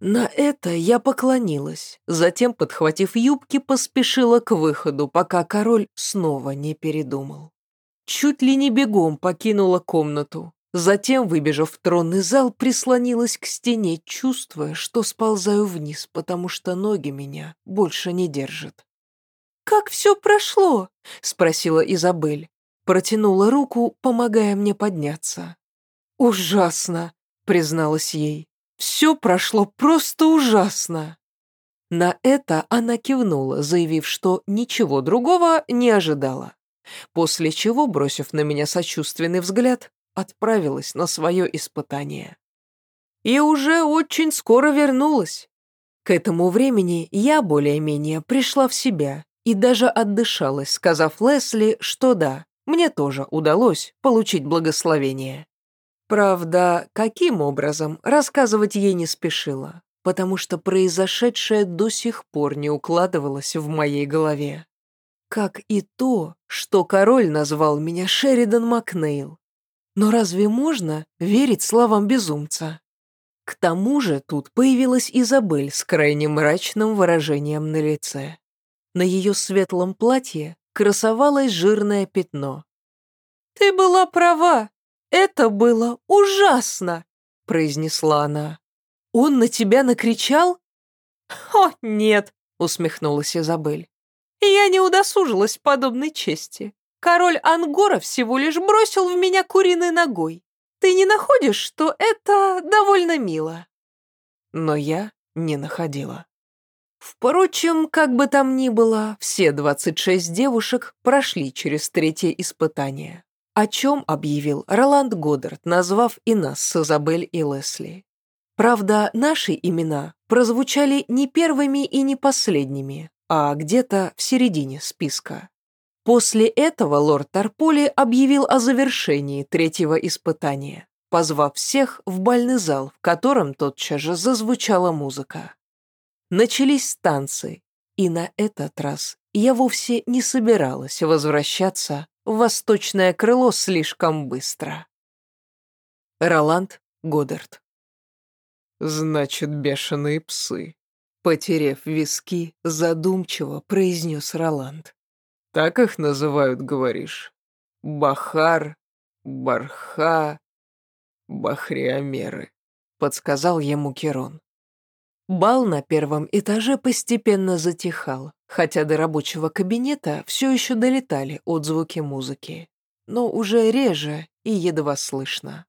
Speaker 1: На это я поклонилась, затем, подхватив юбки, поспешила к выходу, пока король снова не передумал. Чуть ли не бегом покинула комнату, затем, выбежав в тронный зал, прислонилась к стене, чувствуя, что сползаю вниз, потому что ноги меня больше не держат. «Как все прошло?» — спросила Изабель. Протянула руку, помогая мне подняться. «Ужасно!» — призналась ей. Все прошло просто ужасно. На это она кивнула, заявив, что ничего другого не ожидала. После чего, бросив на меня сочувственный взгляд, отправилась на свое испытание. И уже очень скоро вернулась. К этому времени я более-менее пришла в себя и даже отдышалась, сказав Лесли, что да, мне тоже удалось получить благословение. Правда, каким образом, рассказывать ей не спешила, потому что произошедшее до сих пор не укладывалось в моей голове. Как и то, что король назвал меня Шеридан Макнейл. Но разве можно верить словам безумца? К тому же тут появилась Изабель с крайне мрачным выражением на лице. На ее светлом платье красовалось жирное пятно. «Ты была права», «Это было ужасно!» — произнесла она. «Он на тебя накричал?» «О, нет!» — усмехнулась Изабель. «Я не удосужилась подобной чести. Король Ангора всего лишь бросил в меня куриной ногой. Ты не находишь, что это довольно мило?» Но я не находила. Впрочем, как бы там ни было, все двадцать шесть девушек прошли через третье испытание о чем объявил Роланд Годдард, назвав и нас с Изабель и Лесли. Правда, наши имена прозвучали не первыми и не последними, а где-то в середине списка. После этого лорд Тарполи объявил о завершении третьего испытания, позвав всех в бальный зал, в котором тотчас же зазвучала музыка. Начались танцы, и на этот раз я вовсе не собиралась возвращаться в восточное крыло слишком быстро. Роланд Годдард
Speaker 2: «Значит, бешеные псы.
Speaker 1: Потерев виски, задумчиво произнес Роланд.
Speaker 2: Так их называют, говоришь? Бахар, Барха, Бахриомеры,
Speaker 1: подсказал ему Керон. Бал на первом этаже постепенно затихал, хотя до рабочего кабинета все еще долетали отзвуки музыки, но уже реже и едва слышно.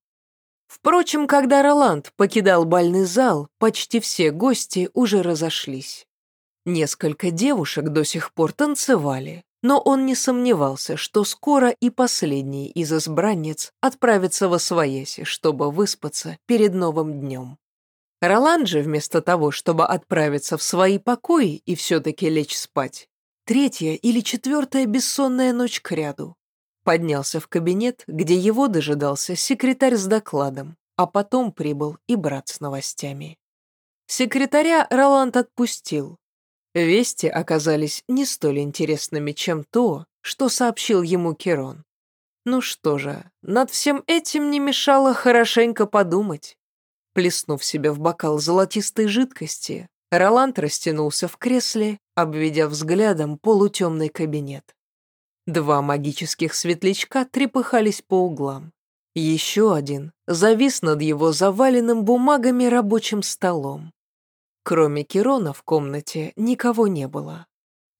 Speaker 1: Впрочем, когда Роланд покидал бальный зал, почти все гости уже разошлись. Несколько девушек до сих пор танцевали, но он не сомневался, что скоро и последний из избранниц отправится во свояси, чтобы выспаться перед новым днем. Роланд же, вместо того, чтобы отправиться в свои покои и все-таки лечь спать, третья или четвертая бессонная ночь кряду, поднялся в кабинет, где его дожидался секретарь с докладом, а потом прибыл и брат с новостями. Секретаря Роланд отпустил. Вести оказались не столь интересными, чем то, что сообщил ему Керон. Ну что же, над всем этим не мешало хорошенько подумать. Плеснув себе в бокал золотистой жидкости, Роланд растянулся в кресле, обведя взглядом полутемный кабинет. Два магических светлячка трепыхались по углам. Еще один завис над его заваленным бумагами рабочим столом. Кроме Кирона в комнате никого не было.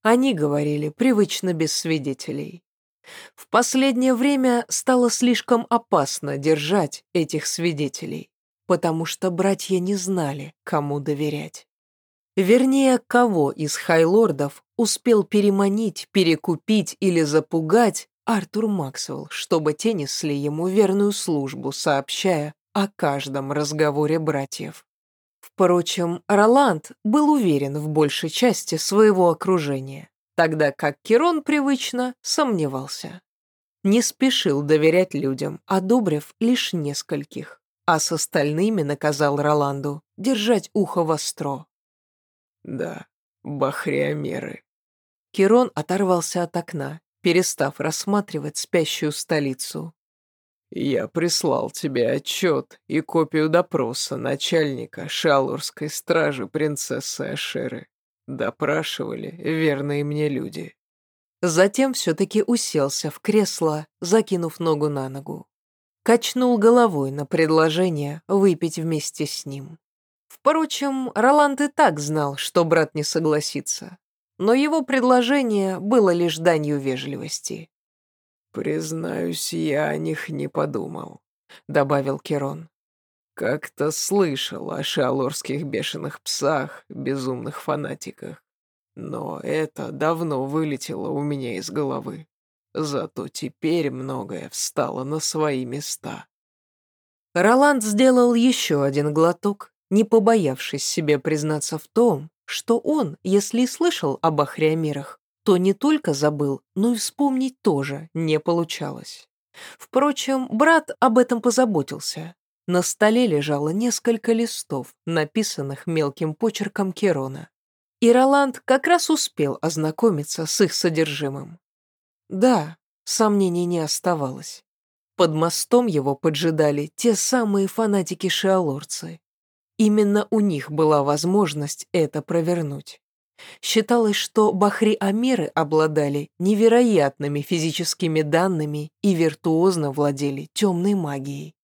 Speaker 1: Они говорили привычно без свидетелей. В последнее время стало слишком опасно держать этих свидетелей потому что братья не знали, кому доверять. Вернее, кого из хайлордов успел переманить, перекупить или запугать Артур Максвелл, чтобы те несли ему верную службу, сообщая о каждом разговоре братьев. Впрочем, Роланд был уверен в большей части своего окружения, тогда как Кирон привычно сомневался. Не спешил доверять людям, одобрив лишь нескольких а с остальными наказал Роланду держать ухо востро.
Speaker 2: «Да, бахриомеры».
Speaker 1: Кирон оторвался от окна, перестав рассматривать спящую столицу.
Speaker 2: «Я прислал тебе отчет и копию допроса начальника шалурской стражи принцессы Ашеры. Допрашивали верные мне люди».
Speaker 1: Затем все-таки уселся в кресло, закинув ногу на ногу качнул головой на предложение выпить вместе с ним. Впрочем, Роланд и так знал, что брат не согласится, но его предложение было лишь данью вежливости.
Speaker 2: «Признаюсь, я о них не подумал», — добавил Керон. «Как-то слышал о шалорских бешеных псах, безумных фанатиках, но это давно вылетело у меня из головы. Зато теперь многое встало на свои места.
Speaker 1: Роланд сделал еще один глоток, не побоявшись себе признаться в том, что он, если и слышал об Ахриамирах, то не только забыл, но и вспомнить тоже не получалось. Впрочем, брат об этом позаботился. На столе лежало несколько листов, написанных мелким почерком Керона. И Роланд как раз успел ознакомиться с их содержимым. Да, сомнений не оставалось. Под мостом его поджидали те самые фанатики-шиалорцы. Именно у них была возможность это провернуть. Считалось, что бахри-амеры обладали невероятными физическими данными и виртуозно владели темной магией.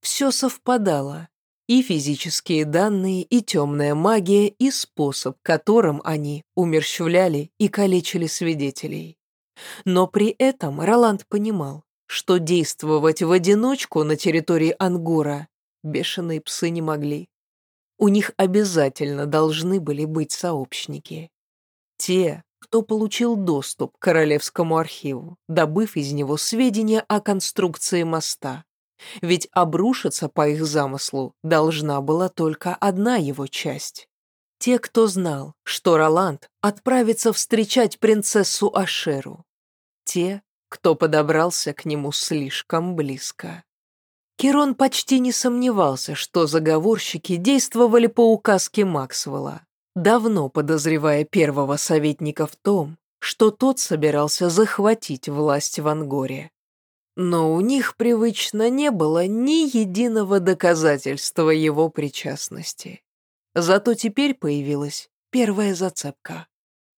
Speaker 1: Все совпадало. И физические данные, и темная магия, и способ, которым они умерщвляли и калечили свидетелей. Но при этом Роланд понимал, что действовать в одиночку на территории Ангора бешеные псы не могли. У них обязательно должны были быть сообщники. Те, кто получил доступ к Королевскому архиву, добыв из него сведения о конструкции моста. Ведь обрушиться по их замыслу должна была только одна его часть. Те, кто знал, что Роланд отправится встречать принцессу Ашеру. Те, кто подобрался к нему слишком близко. Кирон почти не сомневался, что заговорщики действовали по указке Максвелла, давно подозревая первого советника в том, что тот собирался захватить власть в Ангоре. Но у них привычно не было ни единого доказательства его причастности. Зато теперь появилось первая зацепка.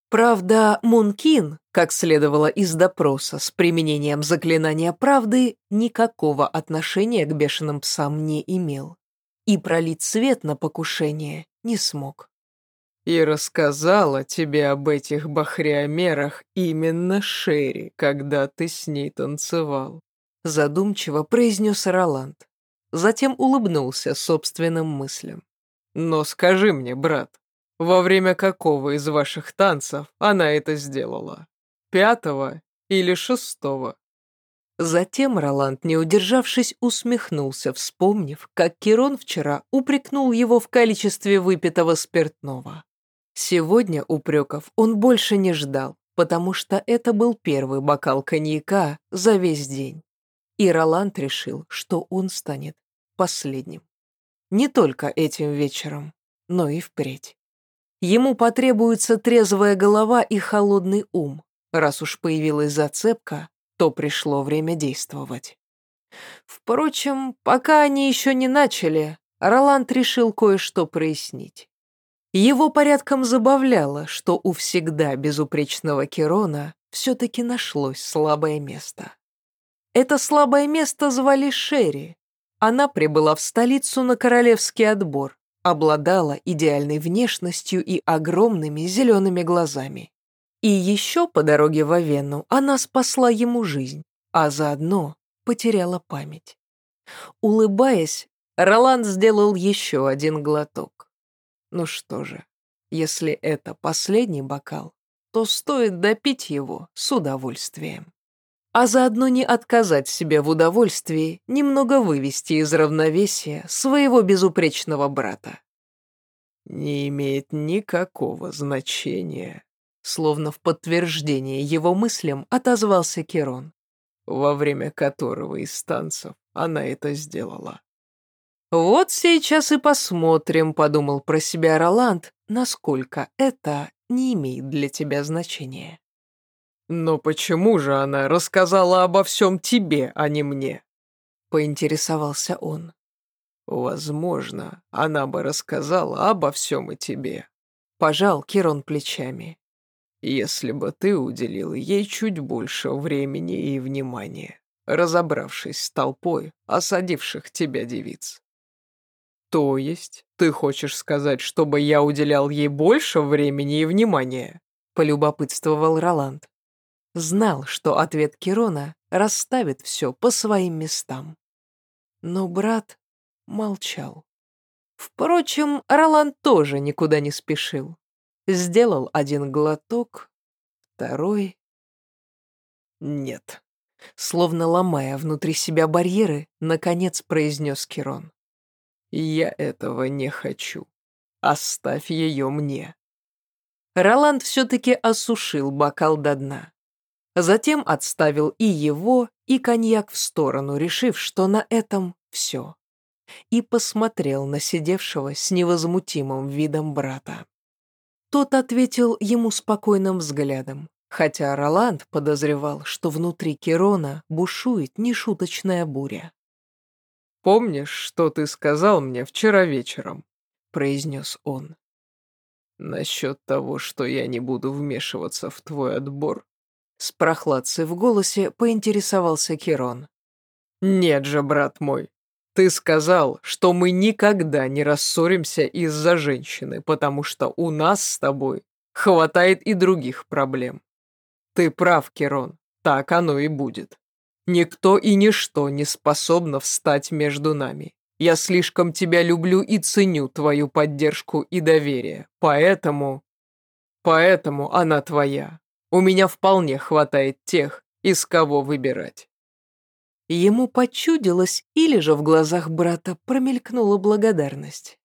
Speaker 1: Правда, Мункин, как следовало из допроса с применением заклинания правды, никакого отношения к бешеным псам не имел. И пролить свет на покушение не смог.
Speaker 2: И рассказала тебе об этих бахриомерах именно Шерри, когда ты с ней танцевал.
Speaker 1: Задумчиво произнес Роланд. Затем улыбнулся собственным мыслям.
Speaker 2: Но скажи мне, брат, во время какого из ваших танцев она это сделала? Пятого или шестого?»
Speaker 1: Затем Роланд, не удержавшись, усмехнулся, вспомнив, как Кирон вчера упрекнул его в количестве выпитого спиртного. Сегодня упреков он больше не ждал, потому что это был первый бокал коньяка за весь день. И Роланд решил, что он станет последним. Не только этим вечером, но и впредь. Ему потребуется трезвая голова и холодный ум. Раз уж появилась зацепка, то пришло время действовать. Впрочем, пока они еще не начали, Роланд решил кое-что прояснить. Его порядком забавляло, что у всегда безупречного Керона все-таки нашлось слабое место. Это слабое место звали Шерри. Она прибыла в столицу на королевский отбор, обладала идеальной внешностью и огромными зелеными глазами. И еще по дороге в Авену она спасла ему жизнь, а заодно потеряла память. Улыбаясь, Роланд сделал еще один глоток. Ну что же, если это последний бокал, то стоит допить его с удовольствием. А заодно не отказать себе в удовольствии немного вывести из равновесия своего безупречного брата.
Speaker 2: «Не имеет никакого значения»,
Speaker 1: словно в подтверждение его мыслям отозвался Керон,
Speaker 2: во время которого из танцев она это сделала.
Speaker 1: «Вот сейчас и посмотрим», — подумал про себя Роланд, насколько это не имеет для тебя значения.
Speaker 2: «Но почему же она рассказала обо всем тебе, а не мне?»
Speaker 1: — поинтересовался он.
Speaker 2: «Возможно, она бы рассказала обо всем и тебе», —
Speaker 1: пожал Кирон плечами.
Speaker 2: «Если бы ты уделил ей чуть больше времени и внимания, разобравшись с толпой осадивших тебя девиц». «То есть ты хочешь сказать, чтобы я уделял ей больше времени и внимания?»
Speaker 1: — полюбопытствовал Роланд. Знал, что ответ Кирона расставит все по своим местам. Но брат молчал. Впрочем, Роланд тоже никуда не спешил. Сделал один глоток, второй...
Speaker 2: Нет.
Speaker 1: Словно ломая внутри себя барьеры, наконец произнес Кирон.
Speaker 2: Я этого не хочу. Оставь ее мне.
Speaker 1: Роланд все-таки осушил бокал до дна. Затем отставил и его, и коньяк в сторону, решив, что на этом все. И посмотрел на сидевшего с невозмутимым видом брата. Тот ответил ему спокойным взглядом, хотя Роланд подозревал, что внутри Керона бушует нешуточная буря.
Speaker 2: «Помнишь, что ты сказал мне вчера вечером?» — произнес он. «Насчет того, что я не буду вмешиваться в твой отбор?»
Speaker 1: С прохладцей в голосе поинтересовался Керон.
Speaker 2: «Нет же, брат мой, ты сказал, что мы никогда не рассоримся из-за женщины, потому что у нас с тобой хватает и других проблем. Ты прав, Керон, так оно и будет. Никто и ничто не способно встать между нами. Я слишком тебя люблю и ценю твою поддержку и доверие, поэтому... Поэтому она твоя. У меня вполне хватает тех, из кого выбирать.
Speaker 1: Ему почудилось, или же в глазах брата промелькнула благодарность.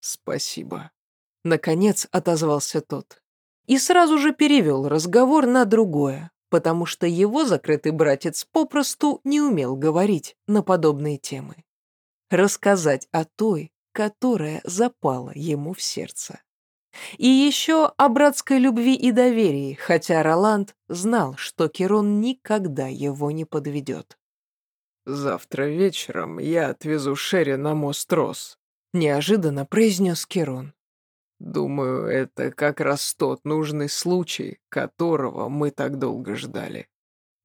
Speaker 2: «Спасибо», —
Speaker 1: наконец отозвался тот. И сразу же перевел разговор на другое, потому что его закрытый братец попросту не умел говорить на подобные темы. Рассказать о той, которая запала ему в сердце. И еще о братской любви и доверии, хотя Роланд знал, что Керон никогда его не подведет.
Speaker 2: «Завтра вечером я отвезу Шерри на мост Рос», —
Speaker 1: неожиданно произнес Керон.
Speaker 2: Думаю, это как раз тот нужный случай, которого мы так долго ждали.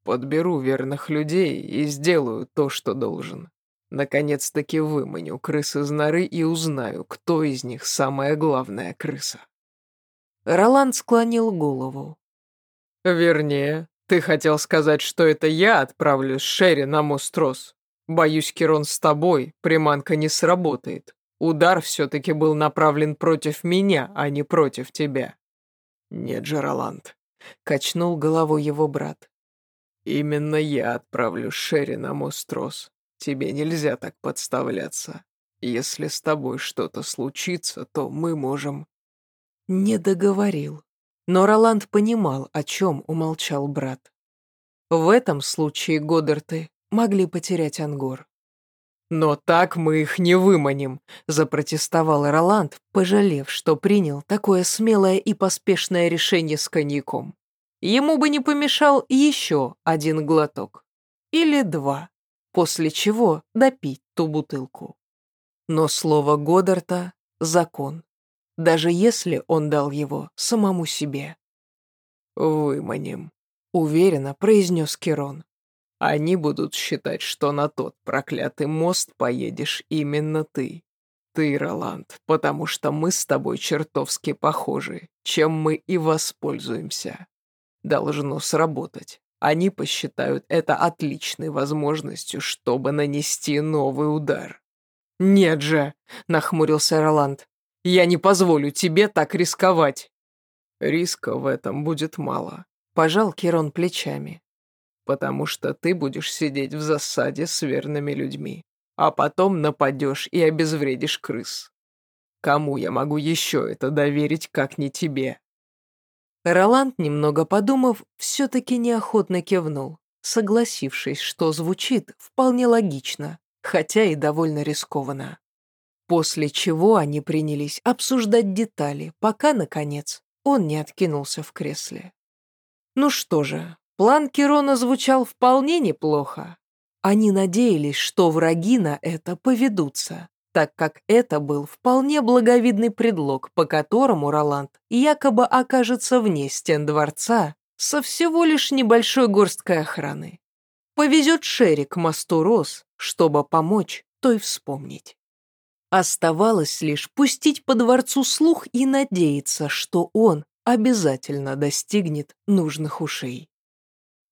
Speaker 2: Подберу верных людей и сделаю то, что должен. Наконец-таки выманю крыс из норы и узнаю, кто из них самая главная крыса.
Speaker 1: Роланд склонил голову.
Speaker 2: Вернее, ты хотел сказать, что это я отправлю Шерри на мост Рос. Боюсь, Кирон, с тобой приманка не сработает. Удар все-таки был направлен против меня, а не против тебя. Нет же, Роланд. Качнул головой его брат. Именно я отправлю Шерри на мост Рос. Тебе нельзя так подставляться. Если с тобой что-то случится, то мы можем...»
Speaker 1: Не договорил. Но Роланд понимал, о чем умолчал брат. В этом случае Годдарты могли потерять Ангор.
Speaker 2: «Но так мы их не выманим», — запротестовал Роланд, пожалев, что принял такое смелое и поспешное решение с коньяком. Ему бы не помешал еще один глоток. Или два после чего допить ту бутылку. Но слово Годдарта — закон, даже если он дал его самому себе. «Выманим», — уверенно произнес Керон. «Они будут считать, что на тот проклятый мост поедешь именно ты. Ты, Роланд, потому что мы с тобой чертовски похожи, чем мы и воспользуемся. Должно сработать. Они посчитают это отличной возможностью, чтобы нанести новый удар. «Нет же!» — нахмурился Роланд. «Я не позволю тебе так рисковать!» «Риска в этом будет мало», — пожал Кирон плечами. «Потому что ты будешь сидеть в засаде с верными людьми, а потом нападешь и обезвредишь крыс. Кому я могу еще это доверить, как не тебе?»
Speaker 1: Роланд, немного подумав, все-таки неохотно кивнул, согласившись, что звучит вполне логично, хотя и довольно рискованно. После чего они принялись обсуждать детали, пока, наконец, он не откинулся в кресле. Ну что же, план Кирона звучал вполне неплохо. Они надеялись, что враги на это поведутся, так как это был вполне благовидный предлог, по которому Роланд якобы окажется вне стен дворца со всего лишь небольшой горсткой охраны. Повезет Шерри к мосту Рос, чтобы помочь той вспомнить. Оставалось лишь пустить по дворцу слух и надеяться, что он обязательно достигнет нужных ушей.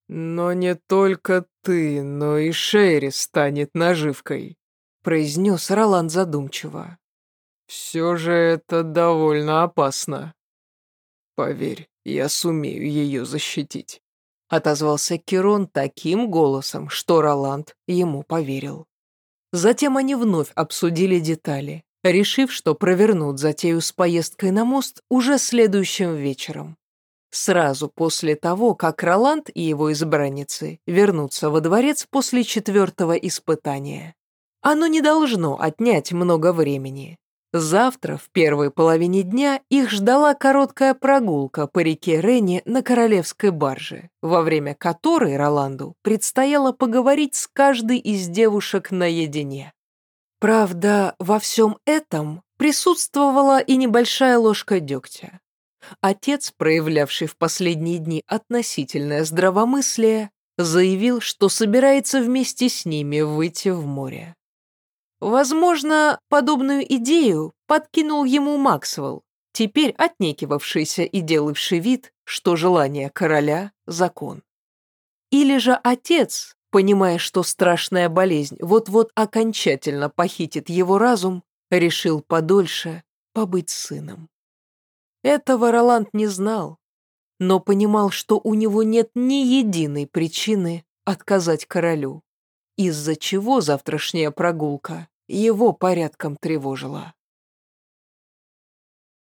Speaker 2: «Но не только ты, но и Шерри станет наживкой»,
Speaker 1: произнес Роланд задумчиво.
Speaker 2: «Все же это довольно опасно. Поверь, я сумею ее защитить»,
Speaker 1: отозвался Кирон таким голосом, что Роланд ему поверил. Затем они вновь обсудили детали, решив, что провернут затею с поездкой на мост уже следующим вечером. Сразу после того, как Роланд и его избранницы вернутся во дворец после четвертого испытания. Оно не должно отнять много времени. Завтра, в первой половине дня, их ждала короткая прогулка по реке Ренни на королевской барже, во время которой Роланду предстояло поговорить с каждой из девушек наедине. Правда, во всем этом присутствовала и небольшая ложка дегтя. Отец, проявлявший в последние дни относительное здравомыслие, заявил, что собирается вместе с ними выйти в море. Возможно, подобную идею подкинул ему Максвелл, теперь отнекивавшийся и делавший вид, что желание короля – закон. Или же отец, понимая, что страшная болезнь вот-вот окончательно похитит его разум, решил подольше побыть сыном. Этого Роланд не знал, но понимал, что у него нет ни единой причины отказать королю из-за чего завтрашняя прогулка его порядком тревожила.